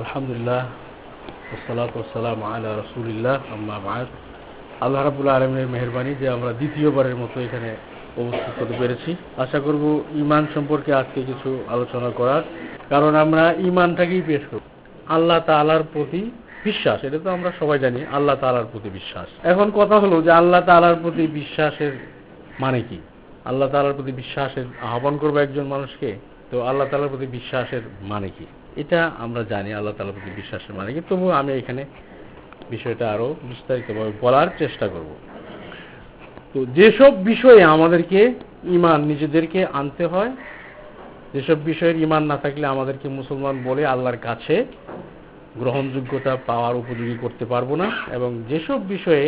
আলহামদুলিল্লাহ ওসালাত ওসালাম আলা রসুলিল্লাহ, আম্মা আল্লাহ রাবুল আলমের মেহরবানি যে আমরা দ্বিতীয়বারের মতো এখানে উপস্থিত হতে পেরেছি। আশা করব ইমান সম্পর্কে আজকে কিছু আলোচনা করার, কারণ আমরা ইমানটাকেই পেশ করব। আল্লাহ তালার প্রতি বিশ্বাস, এটা তো আমরা সবাই জানি, আল্লাহ তালার প্রতি বিশ্বাস। এখন কথা হলো যে আল্লাহ তালার প্রতি বিশ্বাসের মানে কি? আল্লাহ তালার প্রতি বিশ্বাসের আহ্বান করব একজন মানুষকে, তো আল্লাহ তালার প্রতি বিশ্বাসের মানে কি? এটা আমরা জানি, আল্লাহ তালার প্রতি বিশ্বাসের মানে। কি তবু আমি এখানে বিষয়টা আরও বিস্তারিতভাবে বলার চেষ্টা করব। তো যেসব বিষয়ে আমাদেরকে ইমান নিজেদেরকে আনতে হয়, যেসব বিষয়ের ইমান না থাকলে আমাদেরকে মুসলমান বলে আল্লাহর কাছে গ্রহণযোগ্যতা পাওয়ার উপযোগী করতে পারব না, এবং যেসব বিষয়ে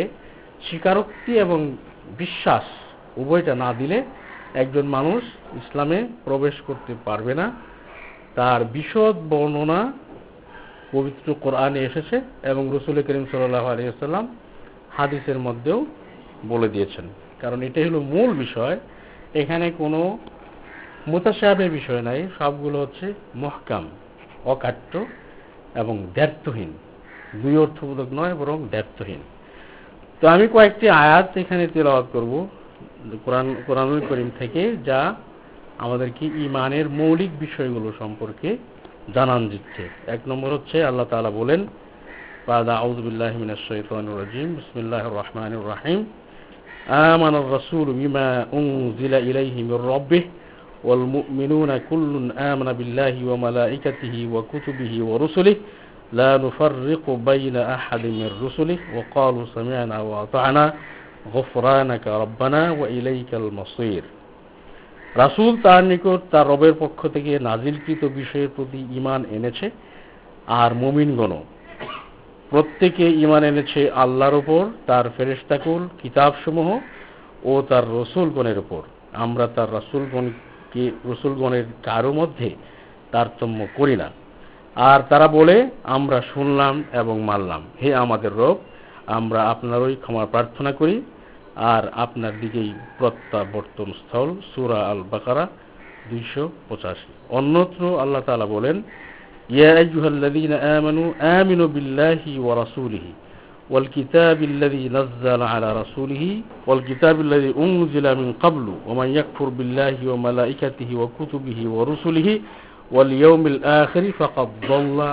স্বীকারোক্তি এবং বিশ্বাস উভয়টা না দিলে একজন মানুষ ইসলামে প্রবেশ করতে পারবে না। তার বিশদ বর্ণনা পবিত্র কোরআনে এসেছে এবং রসুল করিম সাল্লাহ আলিয়াল্লাম হাদিসের মধ্যেও বলে দিয়েছেন। কারণ এটাই হলো মূল বিষয়। এখানে কোনো মোতাসাহের বিষয় নাই, সবগুলো হচ্ছে মহকাম, অকাট্য এবং দ্ব্যর্থহীন দুই অর্থবোধক নয়, বরং দ্ব্যর্থহীন তো আমি কয়েকটি আয়াত এখানে তেলাওয়াত করব কোরআন কোরআনুল করিম থেকে, যা আমাদেরকে ইমানের মৌলিক বিষয়গুলো সম্পর্কে জানান দিচ্ছে এক নম্বর হচ্ছে আল্লাহ তালা বলেন বাদা আউজবিল্লাহ মিনাশাইতানুর বিসমিল্লাহ রহমান রাহিম آمن الرسول بما أنزل إليه من ربه والمؤمنون كل آمن بالله وملائكته وكتبه ورسله لا نفرق بين أحد من رسله وقالوا سمعنا وأطعنا غفرانك ربنا وإليك المصير রাসুল তার নিকট তার রবের পক্ষ থেকে নাজিলকৃত বিষয়ের প্রতি ইমান এনেছে আর মুমিনগণ প্রত্যেকে ইমান এনেছে আল্লাহর ওপর তার ফেরেস্তাকুল কিতাবসমূহ ও তার রসুলগণের ওপর আমরা তার রসুলগণকে, রসুলগণের কারও মধ্যে তারতম্য করি না। আর তারা বলে, আমরা শুনলাম এবং মানলাম। হে আমাদের রব, আমরা আপনারই ক্ষমা প্রার্থনা করি। আর আপনার দিকেই প্রত্যাবর্তন স্থল, সুরা আল বাকারা দুইশো পঁচাশি। অন্যত্র আল্লাহ তালা বলেন, ইয়া আইয়ুহাল্লাযীনা আমানু আমিনু বিল্লাহি ওয়া রাসূলিহি ওয়াল কিতাবিল্লাযী নাযযালা আলা রাসূলিহি ওয়াল কিতাবিল্লাযী উনজিলা মিন ক্বাবলু ওয়া মান ইয়াকফুর বিল্লাহি ওয়া মালাঈকাতিহি ওয়া কুতুবিহি ওয়া রুসুলিহি ওয়াল ইয়াউমিল আখিরি ফাকাদ দাল্লা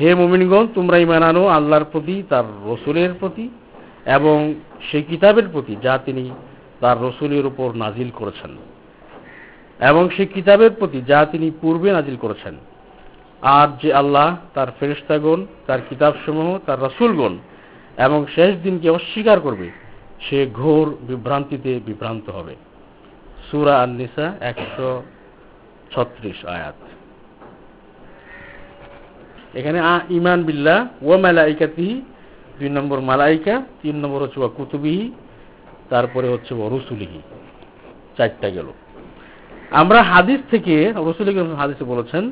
হে মুমিনগণ, তোমরা ইমান আনো আল্লাহর প্রতি, তার রসুলের প্রতি। এবং সেই কিতাবের প্রতি যা তিনি তার রসুলের উপর নাজিল করেছেন, এবং সেই কিতাবের প্রতি যা তিনি পূর্বে নাজিল করেছেন, আর যে আল্লাহ তার ফেরিস্তাগণ তার কিতাবসমূহ, তার রসুলগণ, এবং শেষ দিনকে অস্বীকার করবে, সে ঘোর বিভ্রান্তিতে বিভ্রান্ত হবে। সুরা আননিসা একশো ছত্রিশ আয়াত। এখানে আ ইমান বিল্লাহ ও মালাইকাতিহি দুই নম্বর মালাইকা, তিন নম্বর হচ্ছে ওয়া কুতুবিহি, তারপরে হচ্ছে রসুলিহি। চারটা গেল। আমরা হাদিস থেকে রসুল হাদিসে বলেছেন,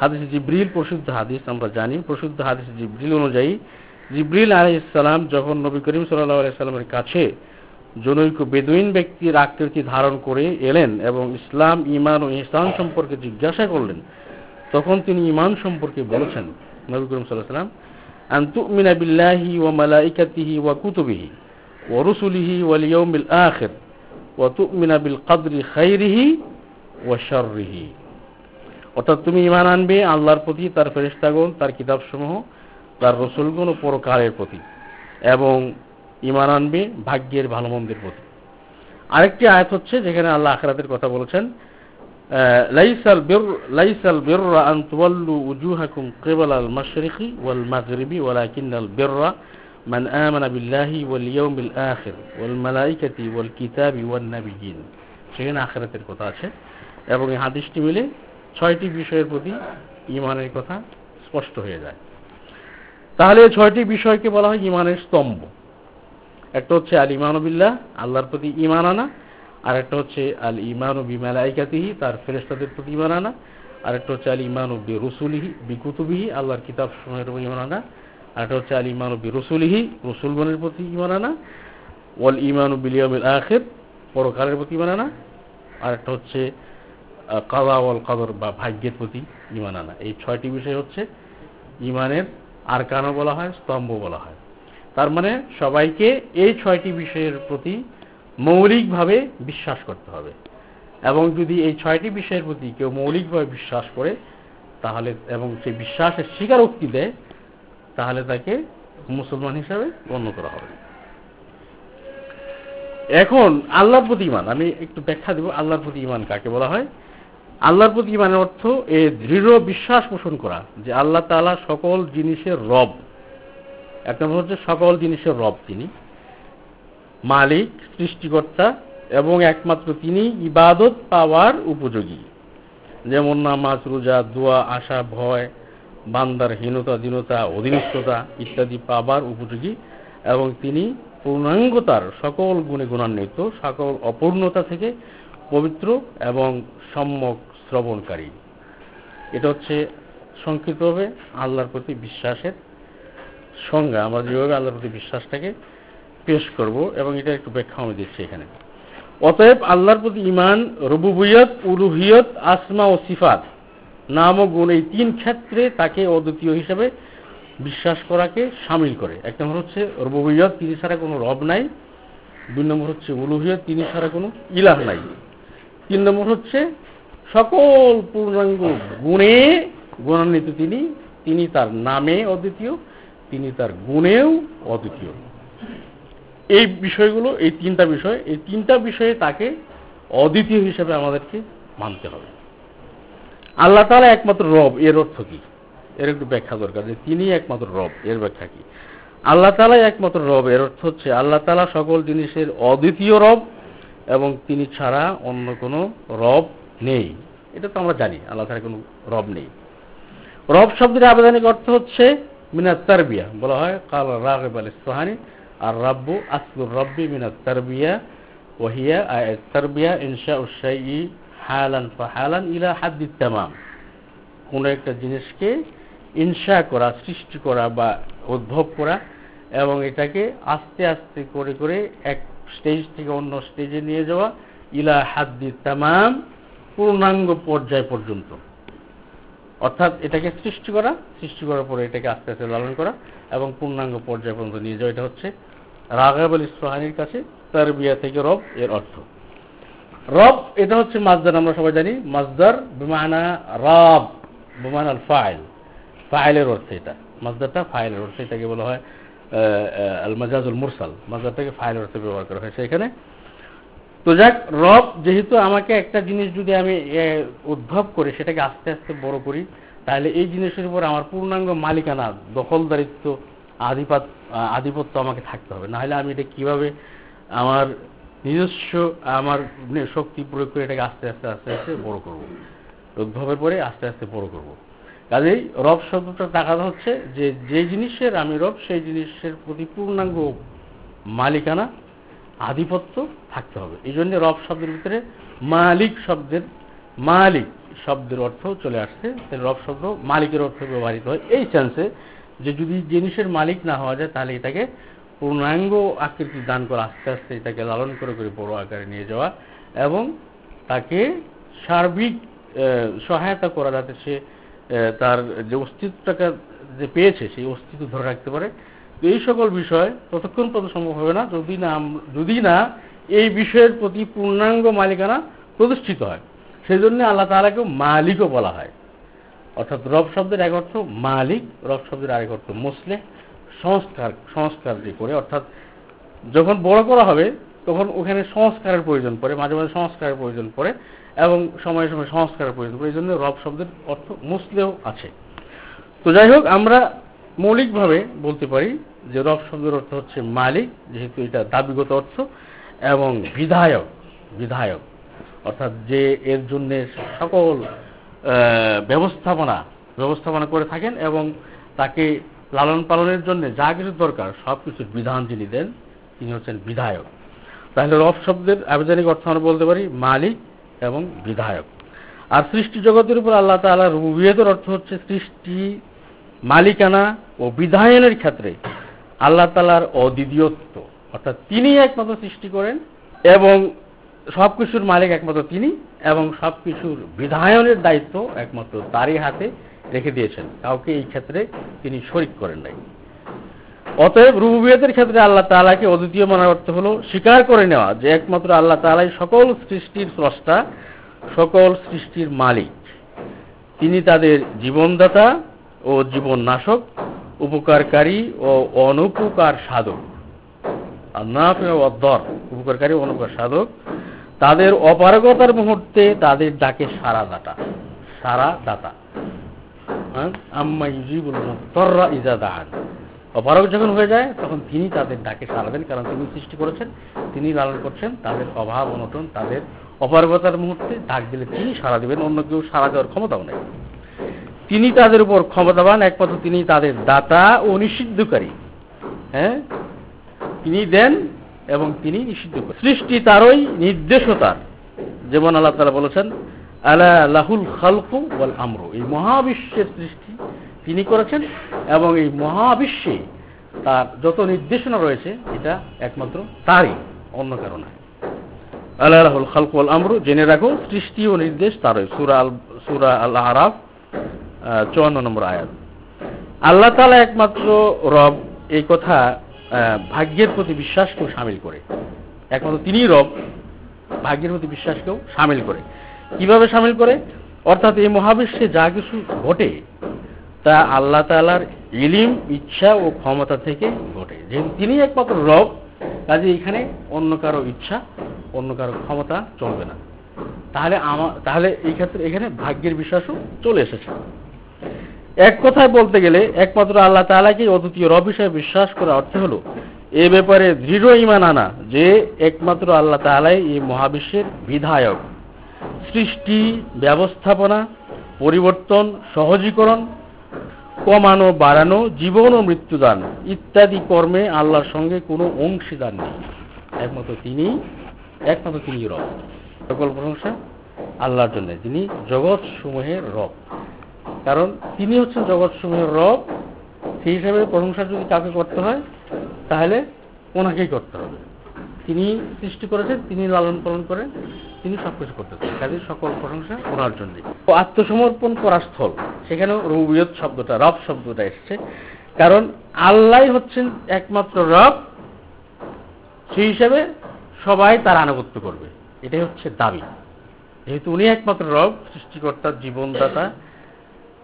হাদিস জিব্রিল প্রসিদ্ধ হাদিস, আমরা জানি, প্রসিদ্ধ হাদিস জিব্রিল অনুযায়ী, জিব্রিল আলহ ইসলাম যখন নবী করিম সাল্লাহ আলাইসাল্লামের কাছে জনৈক বেদুইন ব্যক্তির আকৃতি ধারণ করে এলেন এবং ইসলাম ইমান ও ইসলাম সম্পর্কে জিজ্ঞাসা করলেন, তখন তিনি ইমান সম্পর্কে বলেছেন, নবী করিম সাল্লাহ সাল্লাম أن تؤمن بالله وملائكته وكتبه ورسله واليوم الآخر وتؤمن بالقدر خيره وشره অর্থাৎ তুমি ইমান আনবে আল্লাহর প্রতি তার ফেরিস্তাগণ তার কিতাবসমূহ তার রসুলগণ ও পরকালের প্রতি এবং ইমান আনবে ভাগ্যের ভালো মন্দের প্রতি আরেকটি আয়াত হচ্ছে যেখানে আল্লাহ আখরাতের কথা বলেছেন লাইসাল বির, লাইসাল বিররা আন তুওয়াল্লু উজুহাকুম কিবাল আল মাশরিকি ওয়াল মাগরিবি ওয়ালাকিন্নাল বিররা মান আমানা বিল্লাহি ওয়াল ইয়াউমিল আখির ওয়াল মালাইকাতি ওয়াল কিতাবি ওয়ান নাবিয়িন। সেখানে আখরাতের কথা আছে এবং এই হাদিসটি মিলে ছয়টি বিষয়ের প্রতি ইমানের কথা স্পষ্ট হয়ে যায়। তাহলে ছয়টি বিষয়কে বলা হয় ইমানের স্তম্ভ। একটা হচ্ছে আল ইমানবিল্লাহ আল্লাহর প্রতি ইমান আনা আর একটা হচ্ছে আল ইমান ও বিমালাইকাতিহি, তার ফেরেস্তাদের প্রতি ইমান আনা। আর একটা হচ্ছে আল ইমান ও রসুলিহি বিকুতুবিহি, আল্লাহর কিতাব সময়ের উপর ইমান আনা। আর একটা হচ্ছে আল ইমান ও রসুলিহি রসুলগণের প্রতি ইমান আনা। ওয়াল ইমান ও বিলিয়মিল আখের, পরকালের প্রতি ইমান আনা। আর একটা হচ্ছে কাদাওয়াল কাদর বা ভাগ্যের প্রতি ইমান আনা। এই ছয়টি বিষয় হচ্ছে ইমানের আরকানও বলা হয়, স্তম্ভ বলা হয়। তার মানে সবাইকে এই ছয়টি বিষয়ের প্রতি মৌলিকভাবে বিশ্বাস করতে হবে। এবং যদি এই ছয়টি বিষয়ের প্রতি কেউ মৌলিকভাবে বিশ্বাস করে, তাহলে এবং সেই বিশ্বাসের স্বীকারোক্তি দেয়, তাহলে তাকে মুসলমান হিসাবে গণ্য করা হবে। এখন আল্লাহর প্রতি ইমান আমি একটু ব্যাখ্যা দেব, আল্লাহর প্রতি ইমান কাকে বলা হয়? আল্লাহর প্রতি ইমানের অর্থ এ দৃঢ় বিশ্বাস পোষণ করা, যে আল্লাহ তালা সকল জিনিসের রব। এক নম্বর হচ্ছে সকল জিনিসের রব তিনি। মালিক, সৃষ্টিকর্তা এবং একমাত্র তিনি ইবাদত পাওয়ার উপযোগী। যেমন নামাজ, রোজা, দোয়া, আশা, ভয়, বান্দার হীনতা, দীনতা, অধীনস্থতা ইত্যাদি পাবার উপযোগী এবং তিনি পূর্ণাঙ্গতার সকল গুণে গুণান্বিত, সকল অপূর্ণতা থেকে পবিত্র এবং সম্যক শ্রবণকারী। এটা হচ্ছে সংক্ষিপ্তভাবে আল্লাহর প্রতি বিশ্বাসের সংজ্ঞা। আমরা যেভাবে আল্লাহর প্রতি বিশ্বাসটাকে পেশ করব এবং এটা একটু ব্যাখ্যা আমি দিচ্ছি এখানে। অতএব আল্লাহর প্রতি ইমান রবুবুয়ত উরুহিয়ত আসমা ও সিফাত নাম ও গুণ এই তিন ক্ষেত্রে তাকে অদ্বিতীয় হিসেবে বিশ্বাস করাকে সামিল করে। এক নম্বর হচ্ছে রবুবুয়ত, তিনি ছাড়া কোনো রব নাই। দুই নম্বর হচ্ছে উলুহিয়ত, তিনি ছাড়া কোনো ইলাহ নাই। তিন নম্বর হচ্ছে সকল পূর্ণাঙ্গ গুণে গুণান্বিত তিনি তিনি তার নামে অদ্বিতীয়, তিনি তার গুণেও অদ্বিতীয়। এই বিষয়গুলো, এই তিনটা বিষয়, এই তিনটা বিষয়ে তাকে অদ্বিতীয় হিসেবে আমাদেরকে মানতে হবে। আল্লাহ তালা একমাত্র রব, এর অর্থ কি? এর একটু ব্যাখ্যা দরকার যে তিনি একমাত্র রব, এর ব্যাখ্যা কি? আল্লাহ তালাই একমাত্র রব, এর অর্থ হচ্ছে আল্লাহ তালা সকল জিনিসের অদ্বিতীয় রব এবং তিনি ছাড়া অন্য কোনো রব নেই। এটা তো আমরা জানি, আল্লাহ তালা কোনো রব নেই। রব শব্দের আবেদনিক অর্থ হচ্ছে মিনাত তারবিয়া বলা হয় কাল রাগেব আল ইসফাহানি আর রাব্বু আসলুর রব্বি মিনাত তারবিয়া ওহিয়া তারবিয়া ইনশা উসাই হালান ফাহালান ইলা হাদ্দিত তামাম কোন একটা জিনিসকে ইনশা করা, সৃষ্টি করা বা উদ্ভব করা এবং এটাকে আস্তে আস্তে করে করে এক স্টেজ থেকে অন্য স্টেজে নিয়ে যাওয়া ইলা হাদ্দি তামাম পূর্ণাঙ্গ পর্যায় পর্যন্ত। অর্থাৎ এটাকে সৃষ্টি করা, সৃষ্টি করার পরে এটাকে আস্তে আস্তে লালন করা এবং পূর্ণাঙ্গ পর্যায় পর্যন্ত নিয়ে যাওয়া, এটা হচ্ছে রাগাবল ইসফাহানির কাছে তার বিয়া থেকে রব এর অর্থ। রব, এটা হচ্ছে মাজদার আমরা সবাই জানি। মাজদার বিমানা রব বিমানাল ফাইল। ফাইলের অর্থে এটা। মাজদারটা ফাইলের অর্থে, এটাকে বলা হয় আল মাজাজুল মুরসাল। মাজদারটাকে ফাইলের অর্থে ব্যবহার করা হয়। এখানে তো যাক, রব যেহেতু আমাকে একটা জিনিস যদি আমি উদ্ভব করি, সেটাকে আস্তে আস্তে বড় করি, তাহলে এই জিনিসের উপর আমার পূর্ণাঙ্গ মালিকানা, দখলদারিত্ব আধিপাত, আধিপত্য আমাকে থাকতে হবে। নাহলে আমি এটা কীভাবে আমার নিজস্ব, আমার শক্তি প্রয়োগ করে এটাকে আস্তে আস্তে আস্তে আস্তে বড় করব। উদ্ভবের পরে আস্তে আস্তে বড় করব। কাজেই রব শব্দটা দেখানো হচ্ছে যে যে জিনিসের আমি রব, সেই জিনিসের প্রতি পূর্ণাঙ্গ মালিকানা, আধিপত্য থাকতে হবে। এই জন্য রব শব্দের ভিতরে মালিক শব্দের মালিক শব্দের অর্থ চলে আসছে। রব শব্দ মালিকের অর্থ ব্যবহৃত হয়। এই সেন্সে যে যদি জিনিসের মালিক না হওয়া যায়, তাহলে এটাকে পূর্ণাঙ্গ আকৃতি দান করা আস্তে আস্তে এটাকে লালন করে করে বড় আকারে নিয়ে যাওয়া এবং তাকে সার্বিক সহায়তা করা যাতে সে তার যে অস্তিত্বটাকে যে পেয়েছে, সেই অস্তিত্ব ধরে রাখতে পারে। তো এই সকল বিষয় ততক্ষণ পর্যন্ত সম্ভব হবে না, যদি না যদি না এই বিষয়ের প্রতি পূর্ণাঙ্গ মালিকানা প্রতিষ্ঠিত হয়। সেই জন্য আল্লাহ তালাকেও মালিকও বলা হয়। অর্থাৎ রব শব্দের এক অর্থ মালিক, রব শব্দের আরেক অর্থ মুসলে সংস্কার সংস্কার যে করে, অর্থাৎ যখন বড় করা হবে, তখন ওখানে সংস্কারের প্রয়োজন পড়ে, মাঝে মাঝে সংস্কারের প্রয়োজন পড়ে, এবং সময়ে সময়ে সংস্কারের প্রয়োজন পড়ে, এই জন্য রব শব্দের অর্থ মুসলেও আছে। তো যাই হোক, আমরা মৌলিকভাবে বলতে পারি যে রব শব্দের অর্থ হচ্ছে মালিক, যেহেতু এটা দাবিগত অর্থ, এবং বিধায়ক বিধায়ক। অর্থাৎ যে এর জন্য সকল ব্যবস্থাপনা ব্যবস্থাপনা করে থাকেন এবং তাকে লালন পালনের জন্য যা কিছু দরকার সব কিছুর বিধান যিনি দেন। তিনি হচ্ছেন বিধায়ক। তাহলে রব শব্দের আবেদনিক অর্থ আমরা বলতে পারি মালিক এবং বিধায়ক। আর সৃষ্টি জগতের উপর আল্লাহ তালা রুবিয়তের অর্থ হচ্ছে সৃষ্টি, মালিকানা ও বিধায়নের ক্ষেত্রে আল্লাহ তালার অদ্বিতীয়ত্ব। অর্থাৎ তিনি একমাত্র সৃষ্টি করেন এবং সবকিছুর মালিক একমাত্র তিনি এবং সবকিছুর বিধায়নের দায়িত্ব একমাত্র তারই হাতে রেখে দিয়েছেন। কাউকে এই ক্ষেত্রে তিনি শরিক করেন নাই। অতএব রুবিয়তের ক্ষেত্রে আল্লাহ তালাকে অদ্বিতীয় মানার অর্থ হল স্বীকার করে নেওয়া যে একমাত্র আল্লাহ তালাই সকল সৃষ্টির স্রষ্টা, সকল সৃষ্টির মালিক। তিনি তাদের জীবনদাতা ও জীবন নাশক উপকারকারী ও অনুপকার সাধক। উপকারকারী অনুপকার সাধক। তাদের অপারগতার মুহূর্তে তাদের ডাকে সারা দাতা সারা দাতা আম্মা ইউজিবুল মুত্তররা ইজা দান অপারগ যখন হয়ে যায়, তখন তিনি তাদের ডাকে সারা দেন কারণ তিনি সৃষ্টি করেছেন, তিনি লালন করছেন, তাদের অভাব, অনটন, তাদের অপারগতার মুহূর্তে ডাক দিলে তিনি সারা দেবেন, অন্য কেউ সারা দেওয়ার ক্ষমতাও নেই। তিনি তাদের উপর ক্ষমতাবান, একমাত্র তিনি তাদের দাতা ও নিষিদ্ধকারী। হ্যাঁ? তিনি দেন এবং তিনি নিষিদ্ধ করেন সৃষ্টি তারই নির্দেশতার যেমন আল্লাহ তালা বলেছেন, আলা লাহুল খালকু বল আমরু। এই মহাবিশ্বের সৃষ্টি তিনি করেছেন এবং এই মহাবিশ্বে তার যত নির্দেশনা রয়েছে, এটা একমাত্র তারই, অন্য কারণে আল্লাহ রাহুল খালকুল আমরু। জেনে রাখো সৃষ্টি ও নির্দেশ তারই। সুরা আল সুরা আল আরাফ চুয়ান্ন নম্বর আয়াত। আল্লাহ তালা একমাত্র রব, এই কথা ভাগ্যের প্রতি বিশ্বাসকেও সামিল করে। একমাত্র তিনি রব, ভাগ্যের প্রতি বিশ্বাসকেও সামিল করে। কীভাবে সামিল করে? অর্থাৎ এই মহাবিশ্বে যা কিছু ঘটে, তা আল্লাহ তালার ইলিম, ইচ্ছা ও ক্ষমতা থেকে ঘটে। যেহেতু তিনি একমাত্র রব কাজে এখানে অন্য কারও ইচ্ছা, অন্য কারও ক্ষমতা চলবে না। তাহলে আমার তাহলে এই ক্ষেত্রে এখানে ভাগ্যের বিশ্বাসও চলে এসেছে। এক কথায় বলতে গেলে একমাত্র আল্লাহ তালাকে অদ্বিতীয় রব হিসেবে বিশ্বাস করা অর্থ হলো, এ ব্যাপারে দৃঢ় ইমান আনা যে একমাত্র আল্লাহ তালাই এই মহাবিশ্বের বিধায়ক। সৃষ্টি, ব্যবস্থাপনা, পরিবর্তন, সহজীকরণ, কমানো, বাড়ানো, জীবন ও মৃত্যুদান ইত্যাদি কর্মে আল্লাহর সঙ্গে কোনো অংশীদার নেই। একমাত্র তিনি একমাত্র তিনি রব। সকল প্রশংসা আল্লাহর জন্য, তিনি জগৎ সমূহের রব। কারণ তিনি হচ্ছেন জগৎ সমূহের রব, সেই হিসাবে প্রশংসা যদি কাউকে করতে হয়, তাহলে ওনাকেই করতে হবে। তিনি সৃষ্টি করেছেন, তিনি লালন পালন করেন, তিনি সবকিছু করতেছেন কাজে সকল প্রশংসা ওনার জন্য আত্মসমর্পণ করার স্থল সেখানেও রবিয়ত শব্দটা, রব শব্দটা এসছে। কারণ আল্লাহ হচ্ছেন একমাত্র রব, সেই হিসাবে সবাই তার আনুগত্য করবে। এটাই হচ্ছে দাবি। যেহেতু উনি একমাত্র রব সৃষ্টিকর্তার জীবনদাতা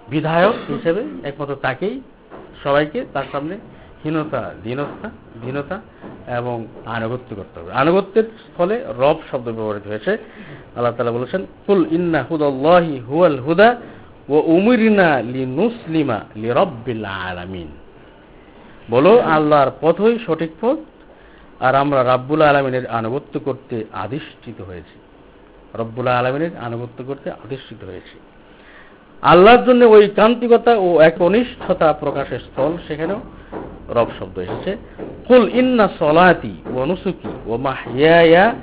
বিধায়ক হিসেবে একমাত্র তাকেই সবাইকে তার সামনে হীনতা, দীনতা দীনতা এবং আনুগত্য করতে হবে। আনুগত্যের ফলে রব শব্দ ব্যবহৃত হয়েছে। আল্লাহ তালা বলেছেন, কুল ইন্না হুদাল্লাহি হুয়াল হুদা ও উমিরিনা লি নুসলিমা লি রব্বিল আলামিন। বলো, আল্লাহর পথই সঠিক পথ আর আমরা রাব্বুল আলমিনের আনুগত্য করতে আধিষ্ঠিত হয়েছি। রব্বুল আলমিনের আনুগত্য করতে আধিষ্ঠিত হয়েছি। আল্লাহর জন্য ওই কান্তিকতা ও এক অনিষ্ঠতা প্রকাশের স্থল সেখানেও রব শব্দ এসেছে। কুল ইন্না সলাতি ও নুসুকি ও মাহিয়া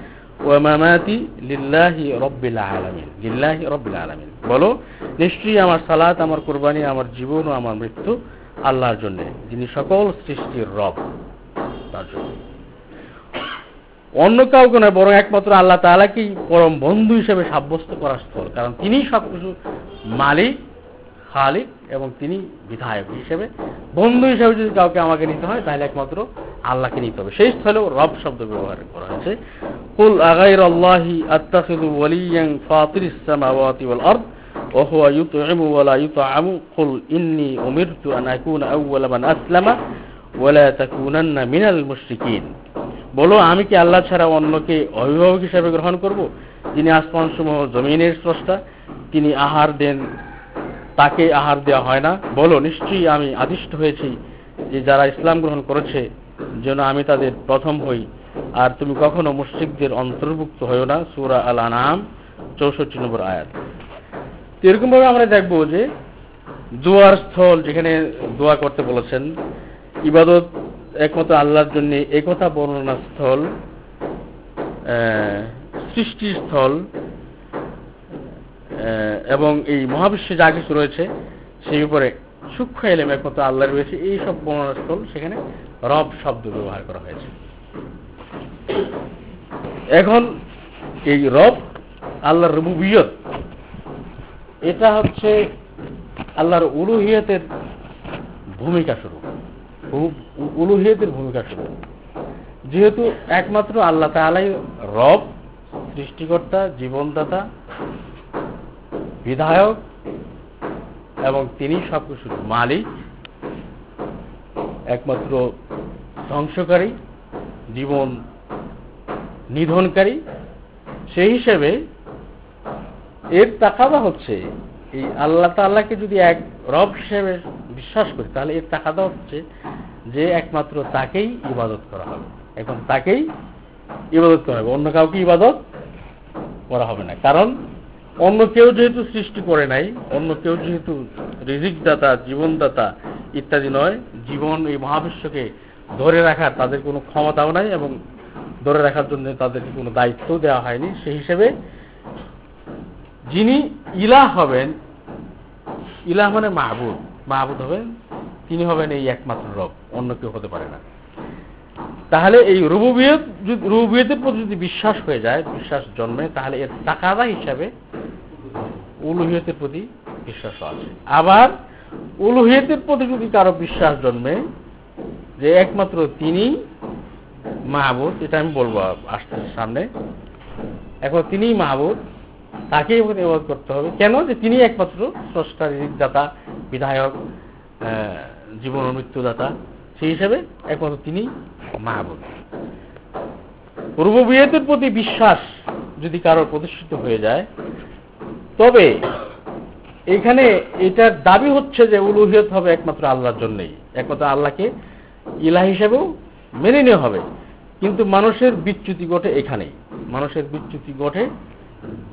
ও মামাতি লিল্লাহি রব্বিল আলামিন। লিল্লাহি রব্বিল আলামিন। বলো, নিশ্চয়ই আমার সালাত, আমার কোরবানি, আমার জীবন ও আমার মৃত্যু আল্লাহর জন্য, যিনি সকল সৃষ্টির রব, তার জন্য। অন্য কাউকে নয়, বরং একমাত্র আল্লাহ তালাকেই পরম বন্ধু হিসেবে সাব্যস্ত করার স্থল কারণ তিনি সব কিছু মালিক, খালিক এবং তিনি বিধায়ক হিসেবে। বন্ধু হিসেবে যদি কাউকে আমাকে নিতে হয়, তাহলে একমাত্র আল্লাহকে নিতে হবে। সেই স্থলেও রব শব্দ ব্যবহার করা হয়েছে। কুল আগাই আল্লাহি আত্তাখিদু ওয়ালিয়ান ফাতিরিস সামাওয়াতি ওয়াল আরদ, ওয়া হুয়া ইউতইমু ওয়া লা ইউতআমু। কুল ইন্নী উমিরতু আন আকুনা আউওয়ালা মান আসলামা, ওয়া তাকুনান্না মিনাল মুশরিকিন। বলো, আমি কি আল্লাহ ছাড়া অন্যকে অভিভাবক হিসাবে গ্রহণ করব? যিনি আসমান সমূহ জমিনের স্রষ্টা, তিনি আহার দেন, তাকে আহার দেওয়া হয় না। বলো, নিশ্চয়ই আমি আদিষ্ট হয়েছি যে যারা ইসলাম গ্রহণ করেছে, যেন আমি তাদের প্রথম হই। আর তুমি কখনো মুশ্রিকদের অন্তর্ভুক্ত হয়েও না। সুরা আল আনাম চৌষট্টি নম্বর আয়াত। এরকম ভাবে আমরা দেখব যে, দোয়ার স্থল যেখানে দোয়া করতে বলেছেন, ইবাদত একমাত্র আল্লাহর জন্য একথা বর্ণনা স্থল সৃষ্টির স্থল এবং এই মহাবিশ্বে যা কিছু রয়েছে, সেই উপরে সূক্ষ্ম এলেম একমাত্র আল্লাহ রয়েছে। এই সব বর্ণনা স্থল, সেখানে রব শব্দ ব্যবহার করা হয়েছে। এখন এই রব, আল্লাহর রুবুবিয়ত, এটা হচ্ছে আল্লাহর উলুহিয়তের ভূমিকা শুরু উলুহিয়তের ভূমিকা শুরু যেহেতু একমাত্র আল্লাহ তালাই রব, সৃষ্টিকর্তা, জীবনদাতা, বিধায়ক এবং তিনি সবকিছুর মালিক, একমাত্র ধ্বংসকারী, জীবন নিধনকারী, সেই হিসেবে এর তাকাদা হচ্ছে, এই আল্লাহ তাল্লাহকে যদি এক রব হিসেবে বিশ্বাস করি, তাহলে এর তাকাদা হচ্ছে যে একমাত্র তাকেই ইবাদত করা হবে। এখন তাকেই ইবাদত করা হবে। অন্য কাউকে ইবাদত করা হবে না। কারণ অন্য কেউ যেহেতু সৃষ্টি করে নাই, অন্য কেউ যেহেতু রিজিক দাতা জীবনদাতা ইত্যাদি নয়, জীবন এই মহাবিশ্বকে ধরে রাখার তাদের কোনো ক্ষমতাও নাই এবং ধরে রাখার জন্য তাদেরকে কোনো দায়িত্ব দেওয়া হয়নি। সেই হিসেবে যিনি ইলাহ হবেন ইলা মানে মাহবুদ মাহবুদ হবেন তিনি হবেন এই একমাত্র রব, অন্য কেউ হতে পারে না। তাহলে এই রুবুবিয়ত রুবুবিয়তের প্রতি যদি বিশ্বাস হয়ে যায়, বিশ্বাস জন্মে, তাহলে এর তাকাদা হিসাবে উলুহিয়তের প্রতি বিশ্বাস আছে আবার উলুহিয়তের প্রতি যদি কারও বিশ্বাস জন্মে, যে একমাত্র তিনি মাহবুদ, এটা আমি বলব আসতে সামনে এখন তিনি মাহবুদ তাকে এবার করতে হবে। কেন? যে তিনি একমাত্র স্রষ্টা দাতা বিধায়ক জীবন মৃত্যুদাতা। সেই হিসাবে একমাত্র তিনি মাহবুদ পূর্ববিয়তের প্রতি বিশ্বাস যদি কারোর প্রতিষ্ঠিত হয়ে যায়, তবে এখানে এটার দাবি হচ্ছে যে উলুহিয়ত হবে একমাত্র আল্লাহর জন্যই। একমাত্র আল্লাহকে ইলা হিসেবেও মেনে নেওয়া হবে। কিন্তু মানুষের বিচ্যুতি ঘটে এখানেই মানুষের বিচ্যুতি ঘটে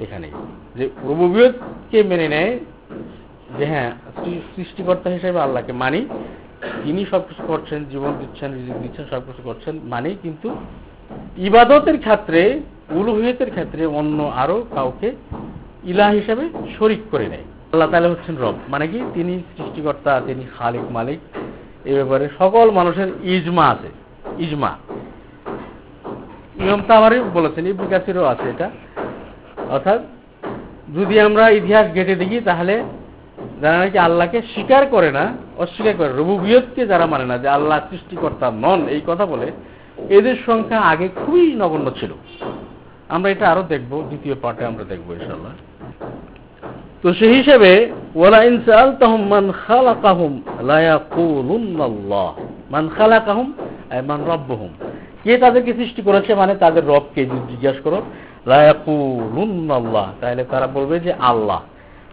এখানেই যে রুবুবিয়তকে মেনে নেয় যে হ্যাঁ সৃষ্টিকর্তা হিসেবে আল্লাহকে মানি। তিনি সবকিছু করছেন, জীবন দিচ্ছেন, রিজিক দিচ্ছেন, সবকিছু করছেন মানি কিন্তু ইবাদতের ক্ষেত্রে, উলুহিয়তের ক্ষেত্রে অন্য আরও কাউকে ইলাহ হিসেবে শরিক করে নেয়। আল্লাহ তাহলে হচ্ছেন রব মানে কি? তিনি সৃষ্টিকর্তা, তিনি খালিক মালিক, এ ব্যাপারে সকল মানুষের ইজমা আছে, ইজমা। ইমাম তামারি বলেছেন ইবু কাসিরও আছে এটা। অর্থাৎ যদি আমরা ইতিহাস ঘেটে দেখি, তাহলে যারা নাকি আল্লাহকে স্বীকার করে না, অস্বীকার করে, রবুবিয়তকে যারা মানে না, যে আল্লাহ সৃষ্টিকর্তা নন, এই কথা বলে, এদের সংখ্যা আগে খুবই নগণ্য ছিল। আমরা এটা আরও দেখব, দ্বিতীয় পার্টে আমরা দেখব ইনশাল্লাহ তো সেই হিসেবে, ওয়ালা ইনসাল তাহুম মান খালাকাহুম লা ইয়াকুলুনাল্লাহ মান খালাকাহুম, আই মান কে তাদেরকে সৃষ্টি করেছে মানে তাদের রবকে জিজ্ঞাসা করো, লা ইয়াকুলুনাল্লাহ তাহলে তারা বলবে যে আল্লাহ।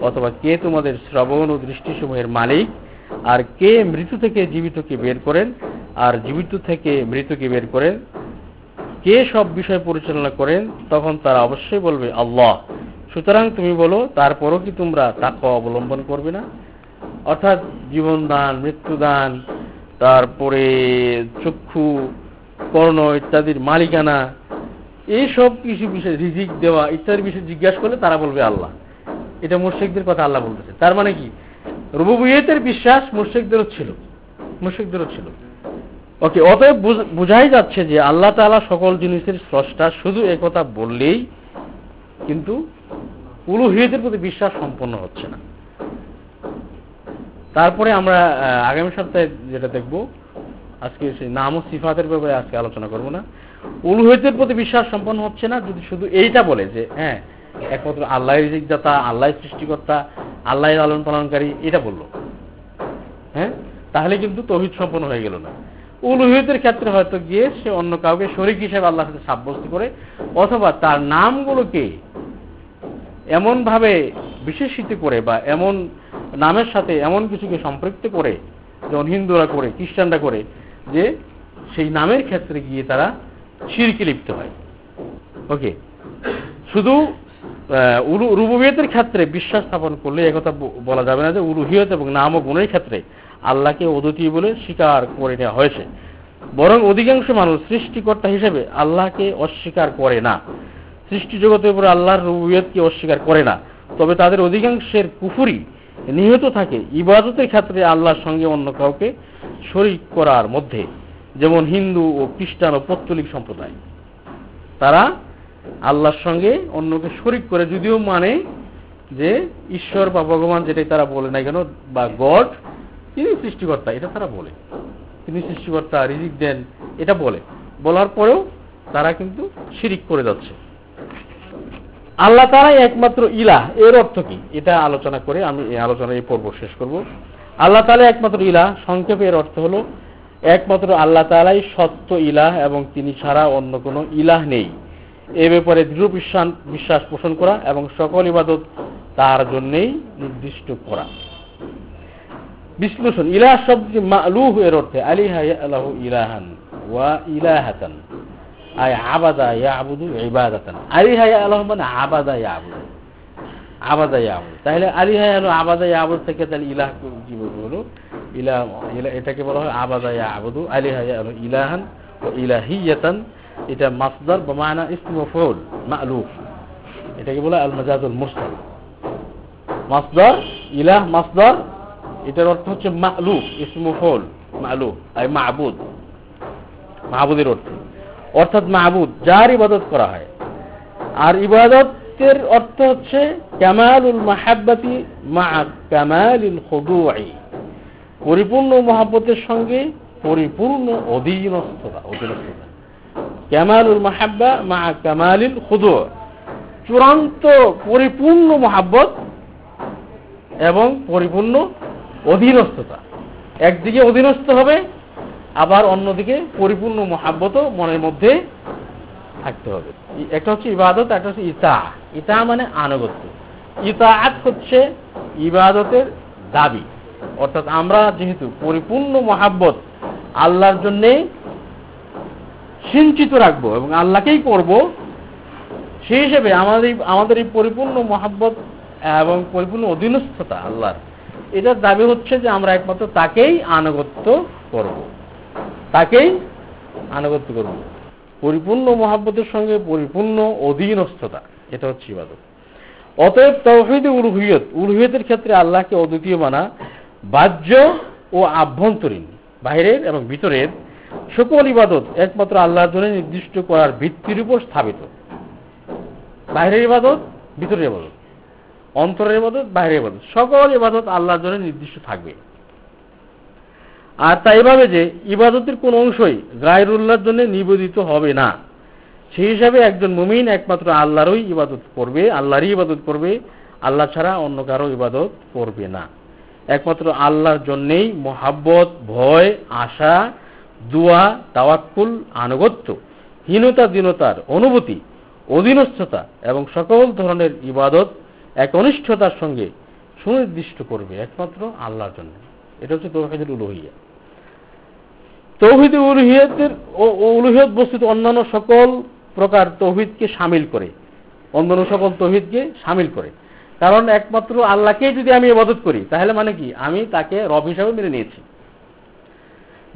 অথবা কে তোমাদের শ্রবণ ও দৃষ্টিসমূহের মালিক, আর কে মৃত্যু থেকে জীবিতকে বের করেন, আর জীবিত থেকে মৃতকে বের করেন, কে সব বিষয় পরিচালনা করেন, তখন তারা অবশ্যই বলবে আল্লাহ। সুতরাং তুমি বলো, তারপরও কি তোমরা তাকে অবলম্বন করবে না? অর্থাৎ জীবনদান, মৃত্যুদান, তারপরে চক্ষু, কর্ণ ইত্যাদির মালিকানা এই সব কিছু বিষয় রিজিক দেওয়া ইত্যাদি বিষয় জিজ্ঞাসা করলে তারা বলবে আল্লাহ। এটা মুর্শিকদের কথা আল্লাহ বলতেছে। তার মানে কি? রুবুবিয়তের বিশ্বাস মুর্শিকদেরও ছিল। মুর্শিকদেরও ছিল। ওকে, অতএব বোঝাই যাচ্ছে যে আল্লাহ তালা সকল জিনিসের স্রষ্টা শুধু একথা বললেই কিন্তু উলুহিয়তের প্রতি বিশ্বাস সম্পন্ন হচ্ছে না। তারপরে আমরা আগামী সপ্তাহে যেটা দেখব, আজকে সেই নাম ও সিফাতের ব্যাপারে আজকে আলোচনা করব না। উলুহিয়তের প্রতি বিশ্বাস সম্পন্ন হচ্ছে না যদি শুধু এইটা বলে যে হ্যাঁ একমাত্র আল্লাহ রিজিকদাতা আল্লাহ সৃষ্টিকর্তা আল্লাহ লালন পালনকারী, এটা বলল। হ্যাঁ? তাহলে কিন্তু তহিদ সম্পন্ন হয়ে গেল না। উলুহিয়তের ক্ষেত্রে হয়তো গিয়ে সে অন্য কাউকে শরিক হিসেবে আল্লাহর সাথে সাব্যস্ত করে, অথবা তার নামগুলোকে এমন ভাবে বিশেষিত করে বা এমন নামের সাথে এমন কিছুকে সম্পৃক্ত করে, যেমন হিন্দুরা করে, খ্রিস্টানরা করে, যে সেই নামের ক্ষেত্রে গিয়ে তারা শিরকে লিপ্ত হয়। ওকে? শুধু রুবুবিয়তের ক্ষেত্রে বিশ্বাস স্থাপন করলে একথা বলা যাবে না যে উরুহিয়ত এবং নাম ও গুণের ক্ষেত্রে আল্লাহকে অদ্বিতীয় বলে স্বীকার করে নেওয়া হয়েছে। বরং অধিকাংশ মানুষ সৃষ্টিকর্তা হিসেবে আল্লাহকে অস্বীকার করে না। সৃষ্টি জগতের উপরে আল্লাহর রুবিয়তকে অস্বীকার করে না। তবে তাদের অধিকাংশের কুফুরি নিহত থাকে ইবাদতের ক্ষেত্রে আল্লাহর সঙ্গে অন্য কাউকে শরিক করার মধ্যে। যেমন হিন্দু ও খ্রিস্টান ও পত্তলিক সম্প্রদায়। তারা আল্লাহর সঙ্গে অন্যকে শরিক করে, যদিও মানে যে ঈশ্বর বা ভগবান যেটাই তারা বলে না কেন, বা গড, তিনি সৃষ্টিকর্তা, এটা তারা বলে। তিনি সৃষ্টিকর্তা, রিজিক দেন, এটা বলে। বলার পরেও তারা কিন্তু শিরিক করে যাচ্ছে। আল্লাহ তারাই একমাত্র ইলাহ, এর অর্থ কি? এটা আলোচনা করে আমি এই আলোচনা এই পর্ব শেষ করব। আল্লাহ তালা একমাত্র ইলাহ, সংক্ষেপে এর অর্থ হলো, একমাত্র আল্লাহ তালাই সত্য ইলাহ এবং তিনি ছাড়া অন্য কোনো ইলাহ নেই। এ ব্যাপারে দৃঢ় বিশ্বাস বিশ্বাস পোষণ করা এবং সকল ইবাদত তার জন্যেই নির্দিষ্ট করা। বিশ্লেষণ, ইলাহ শব্দ মালুহ এর অর্থে আলিহা ইলাহান ওয়া ইলাহাতান। আবাদা ইয়াবুদু ইবাদাতান। আলিহা মানে আবাদা ইয়াবুদু। আবাদা ইয়াবুদ। তাহলে আলিহা আলো আবাদা ইয়াবুদ থেকে তাহলে ইলাহ ইলাহ এটাকে বলা হয় আবাদা ইয়াবুদু, আলিহা আলো ইলাহান ও ইলাহিয়াতান। এটা মাসদার বা মানা ইসমু মাফউল মালুফ। এটাকে বলা আল মাজাজুল মুরসাল। মাসদার, ইলাহ মাসদার, এটার অর্থ হচ্ছে মালুফ, ইসমু ফল মালুফ, আই মাহবুদ মাহবুদের অর্থ। অর্থাৎ মাহবুদ যার ইবাদত করা হয়। আর ইবাদতের অর্থ হচ্ছে কামালুল মাহাব্বাতি মা কামালিল খুদুই পরিপূর্ণ মহাব্বতের সঙ্গে পরিপূর্ণ অধীনস্থতা অধীনস্থতা। কামালুল মাহাব্বা মা কামালিল খুদু চূড়ান্ত পরিপূর্ণ মহাব্বত এবং পরিপূর্ণ অধীনস্থতা। একদিকে অধীনস্থ হবে, আবার অন্যদিকে পরিপূর্ণ মহাব্বত মনের মধ্যে থাকতে হবে। একটা হচ্ছে ইবাদত, একটা হচ্ছে ইতা। ইতা মানে আনুগত্য। ইতাআত হচ্ছে ইবাদতের দাবি। অর্থাৎ আমরা যেহেতু পরিপূর্ণ মহাব্বত আল্লাহর জন্যে সিঞ্চিত রাখব এবং আল্লাহকেই করব, সেই হিসেবে আমাদের আমাদের এই পরিপূর্ণ মহাব্বত এবং পরিপূর্ণ অধীনস্থতা আল্লাহর, এটার দাবি হচ্ছে যে আমরা একমাত্র তাকেই আনুগত্য করব। তাকেই আনুগত্য করব। পরিপূর্ণ মহাব্বতের সঙ্গে পরিপূর্ণ অধীনস্থতা, এটা হচ্ছে ইবাদত। অতএব তৌহিদে উলুহিয়ত, উলুহিয়তের ক্ষেত্রে আল্লাহকে অদ্বিতীয় মানা বাহ্য ও আভ্যন্তরীণ বাইরের এবং ভিতরের সকল ইবাদত একমাত্র আল্লাহর জন্য নির্দিষ্ট করার ভিত্তির উপর স্থাপিত। বাইরের ইবাদত, ভিতরের ইবাদত। অন্তরের ইবাদত বাইরের ইবাদত। সকল ইবাদত আল্লাহর জন্য নির্দিষ্ট থাকবে। আর তাই ভাবে যে ইবাদতের কোন অংশই গায়রুল্লাহর জন্য নিবেদিত হবে না। সেই হিসাবে একজন মুমিন একমাত্র আল্লাহরই ইবাদত করবে, আল্লাহরই ইবাদত করবে। আল্লাহ ছাড়া অন্য কারও ইবাদত করবে না। একমাত্র আল্লাহর জন্যেই মোহাব্বত, ভয়, আশা দুয়া, তাওয়াক্কুল, আনুগত্য, হীনতা দীনতার অনুভূতি, অধীনস্থতা এবং সকল ধরনের ইবাদত এক অনিষ্ঠতার সঙ্গে সুনির্দিষ্ট করবে একমাত্র আল্লাহর জন্য। এটা হচ্ছে তৌহিদুল উলুহিয়া। তৌহিদ উলুহিয়তের উলুহিয়ত বস্তুত অন্যান্য সকল প্রকার তৌহিদকে সামিল করে, অন্যান্য সকল তৌহিদকে সামিল করে। কারণ একমাত্র আল্লাহকেই যদি আমি ইবাদত করি, তাহলে মানে কি? আমি তাকে রব হিসাবে মেনে নিয়েছি।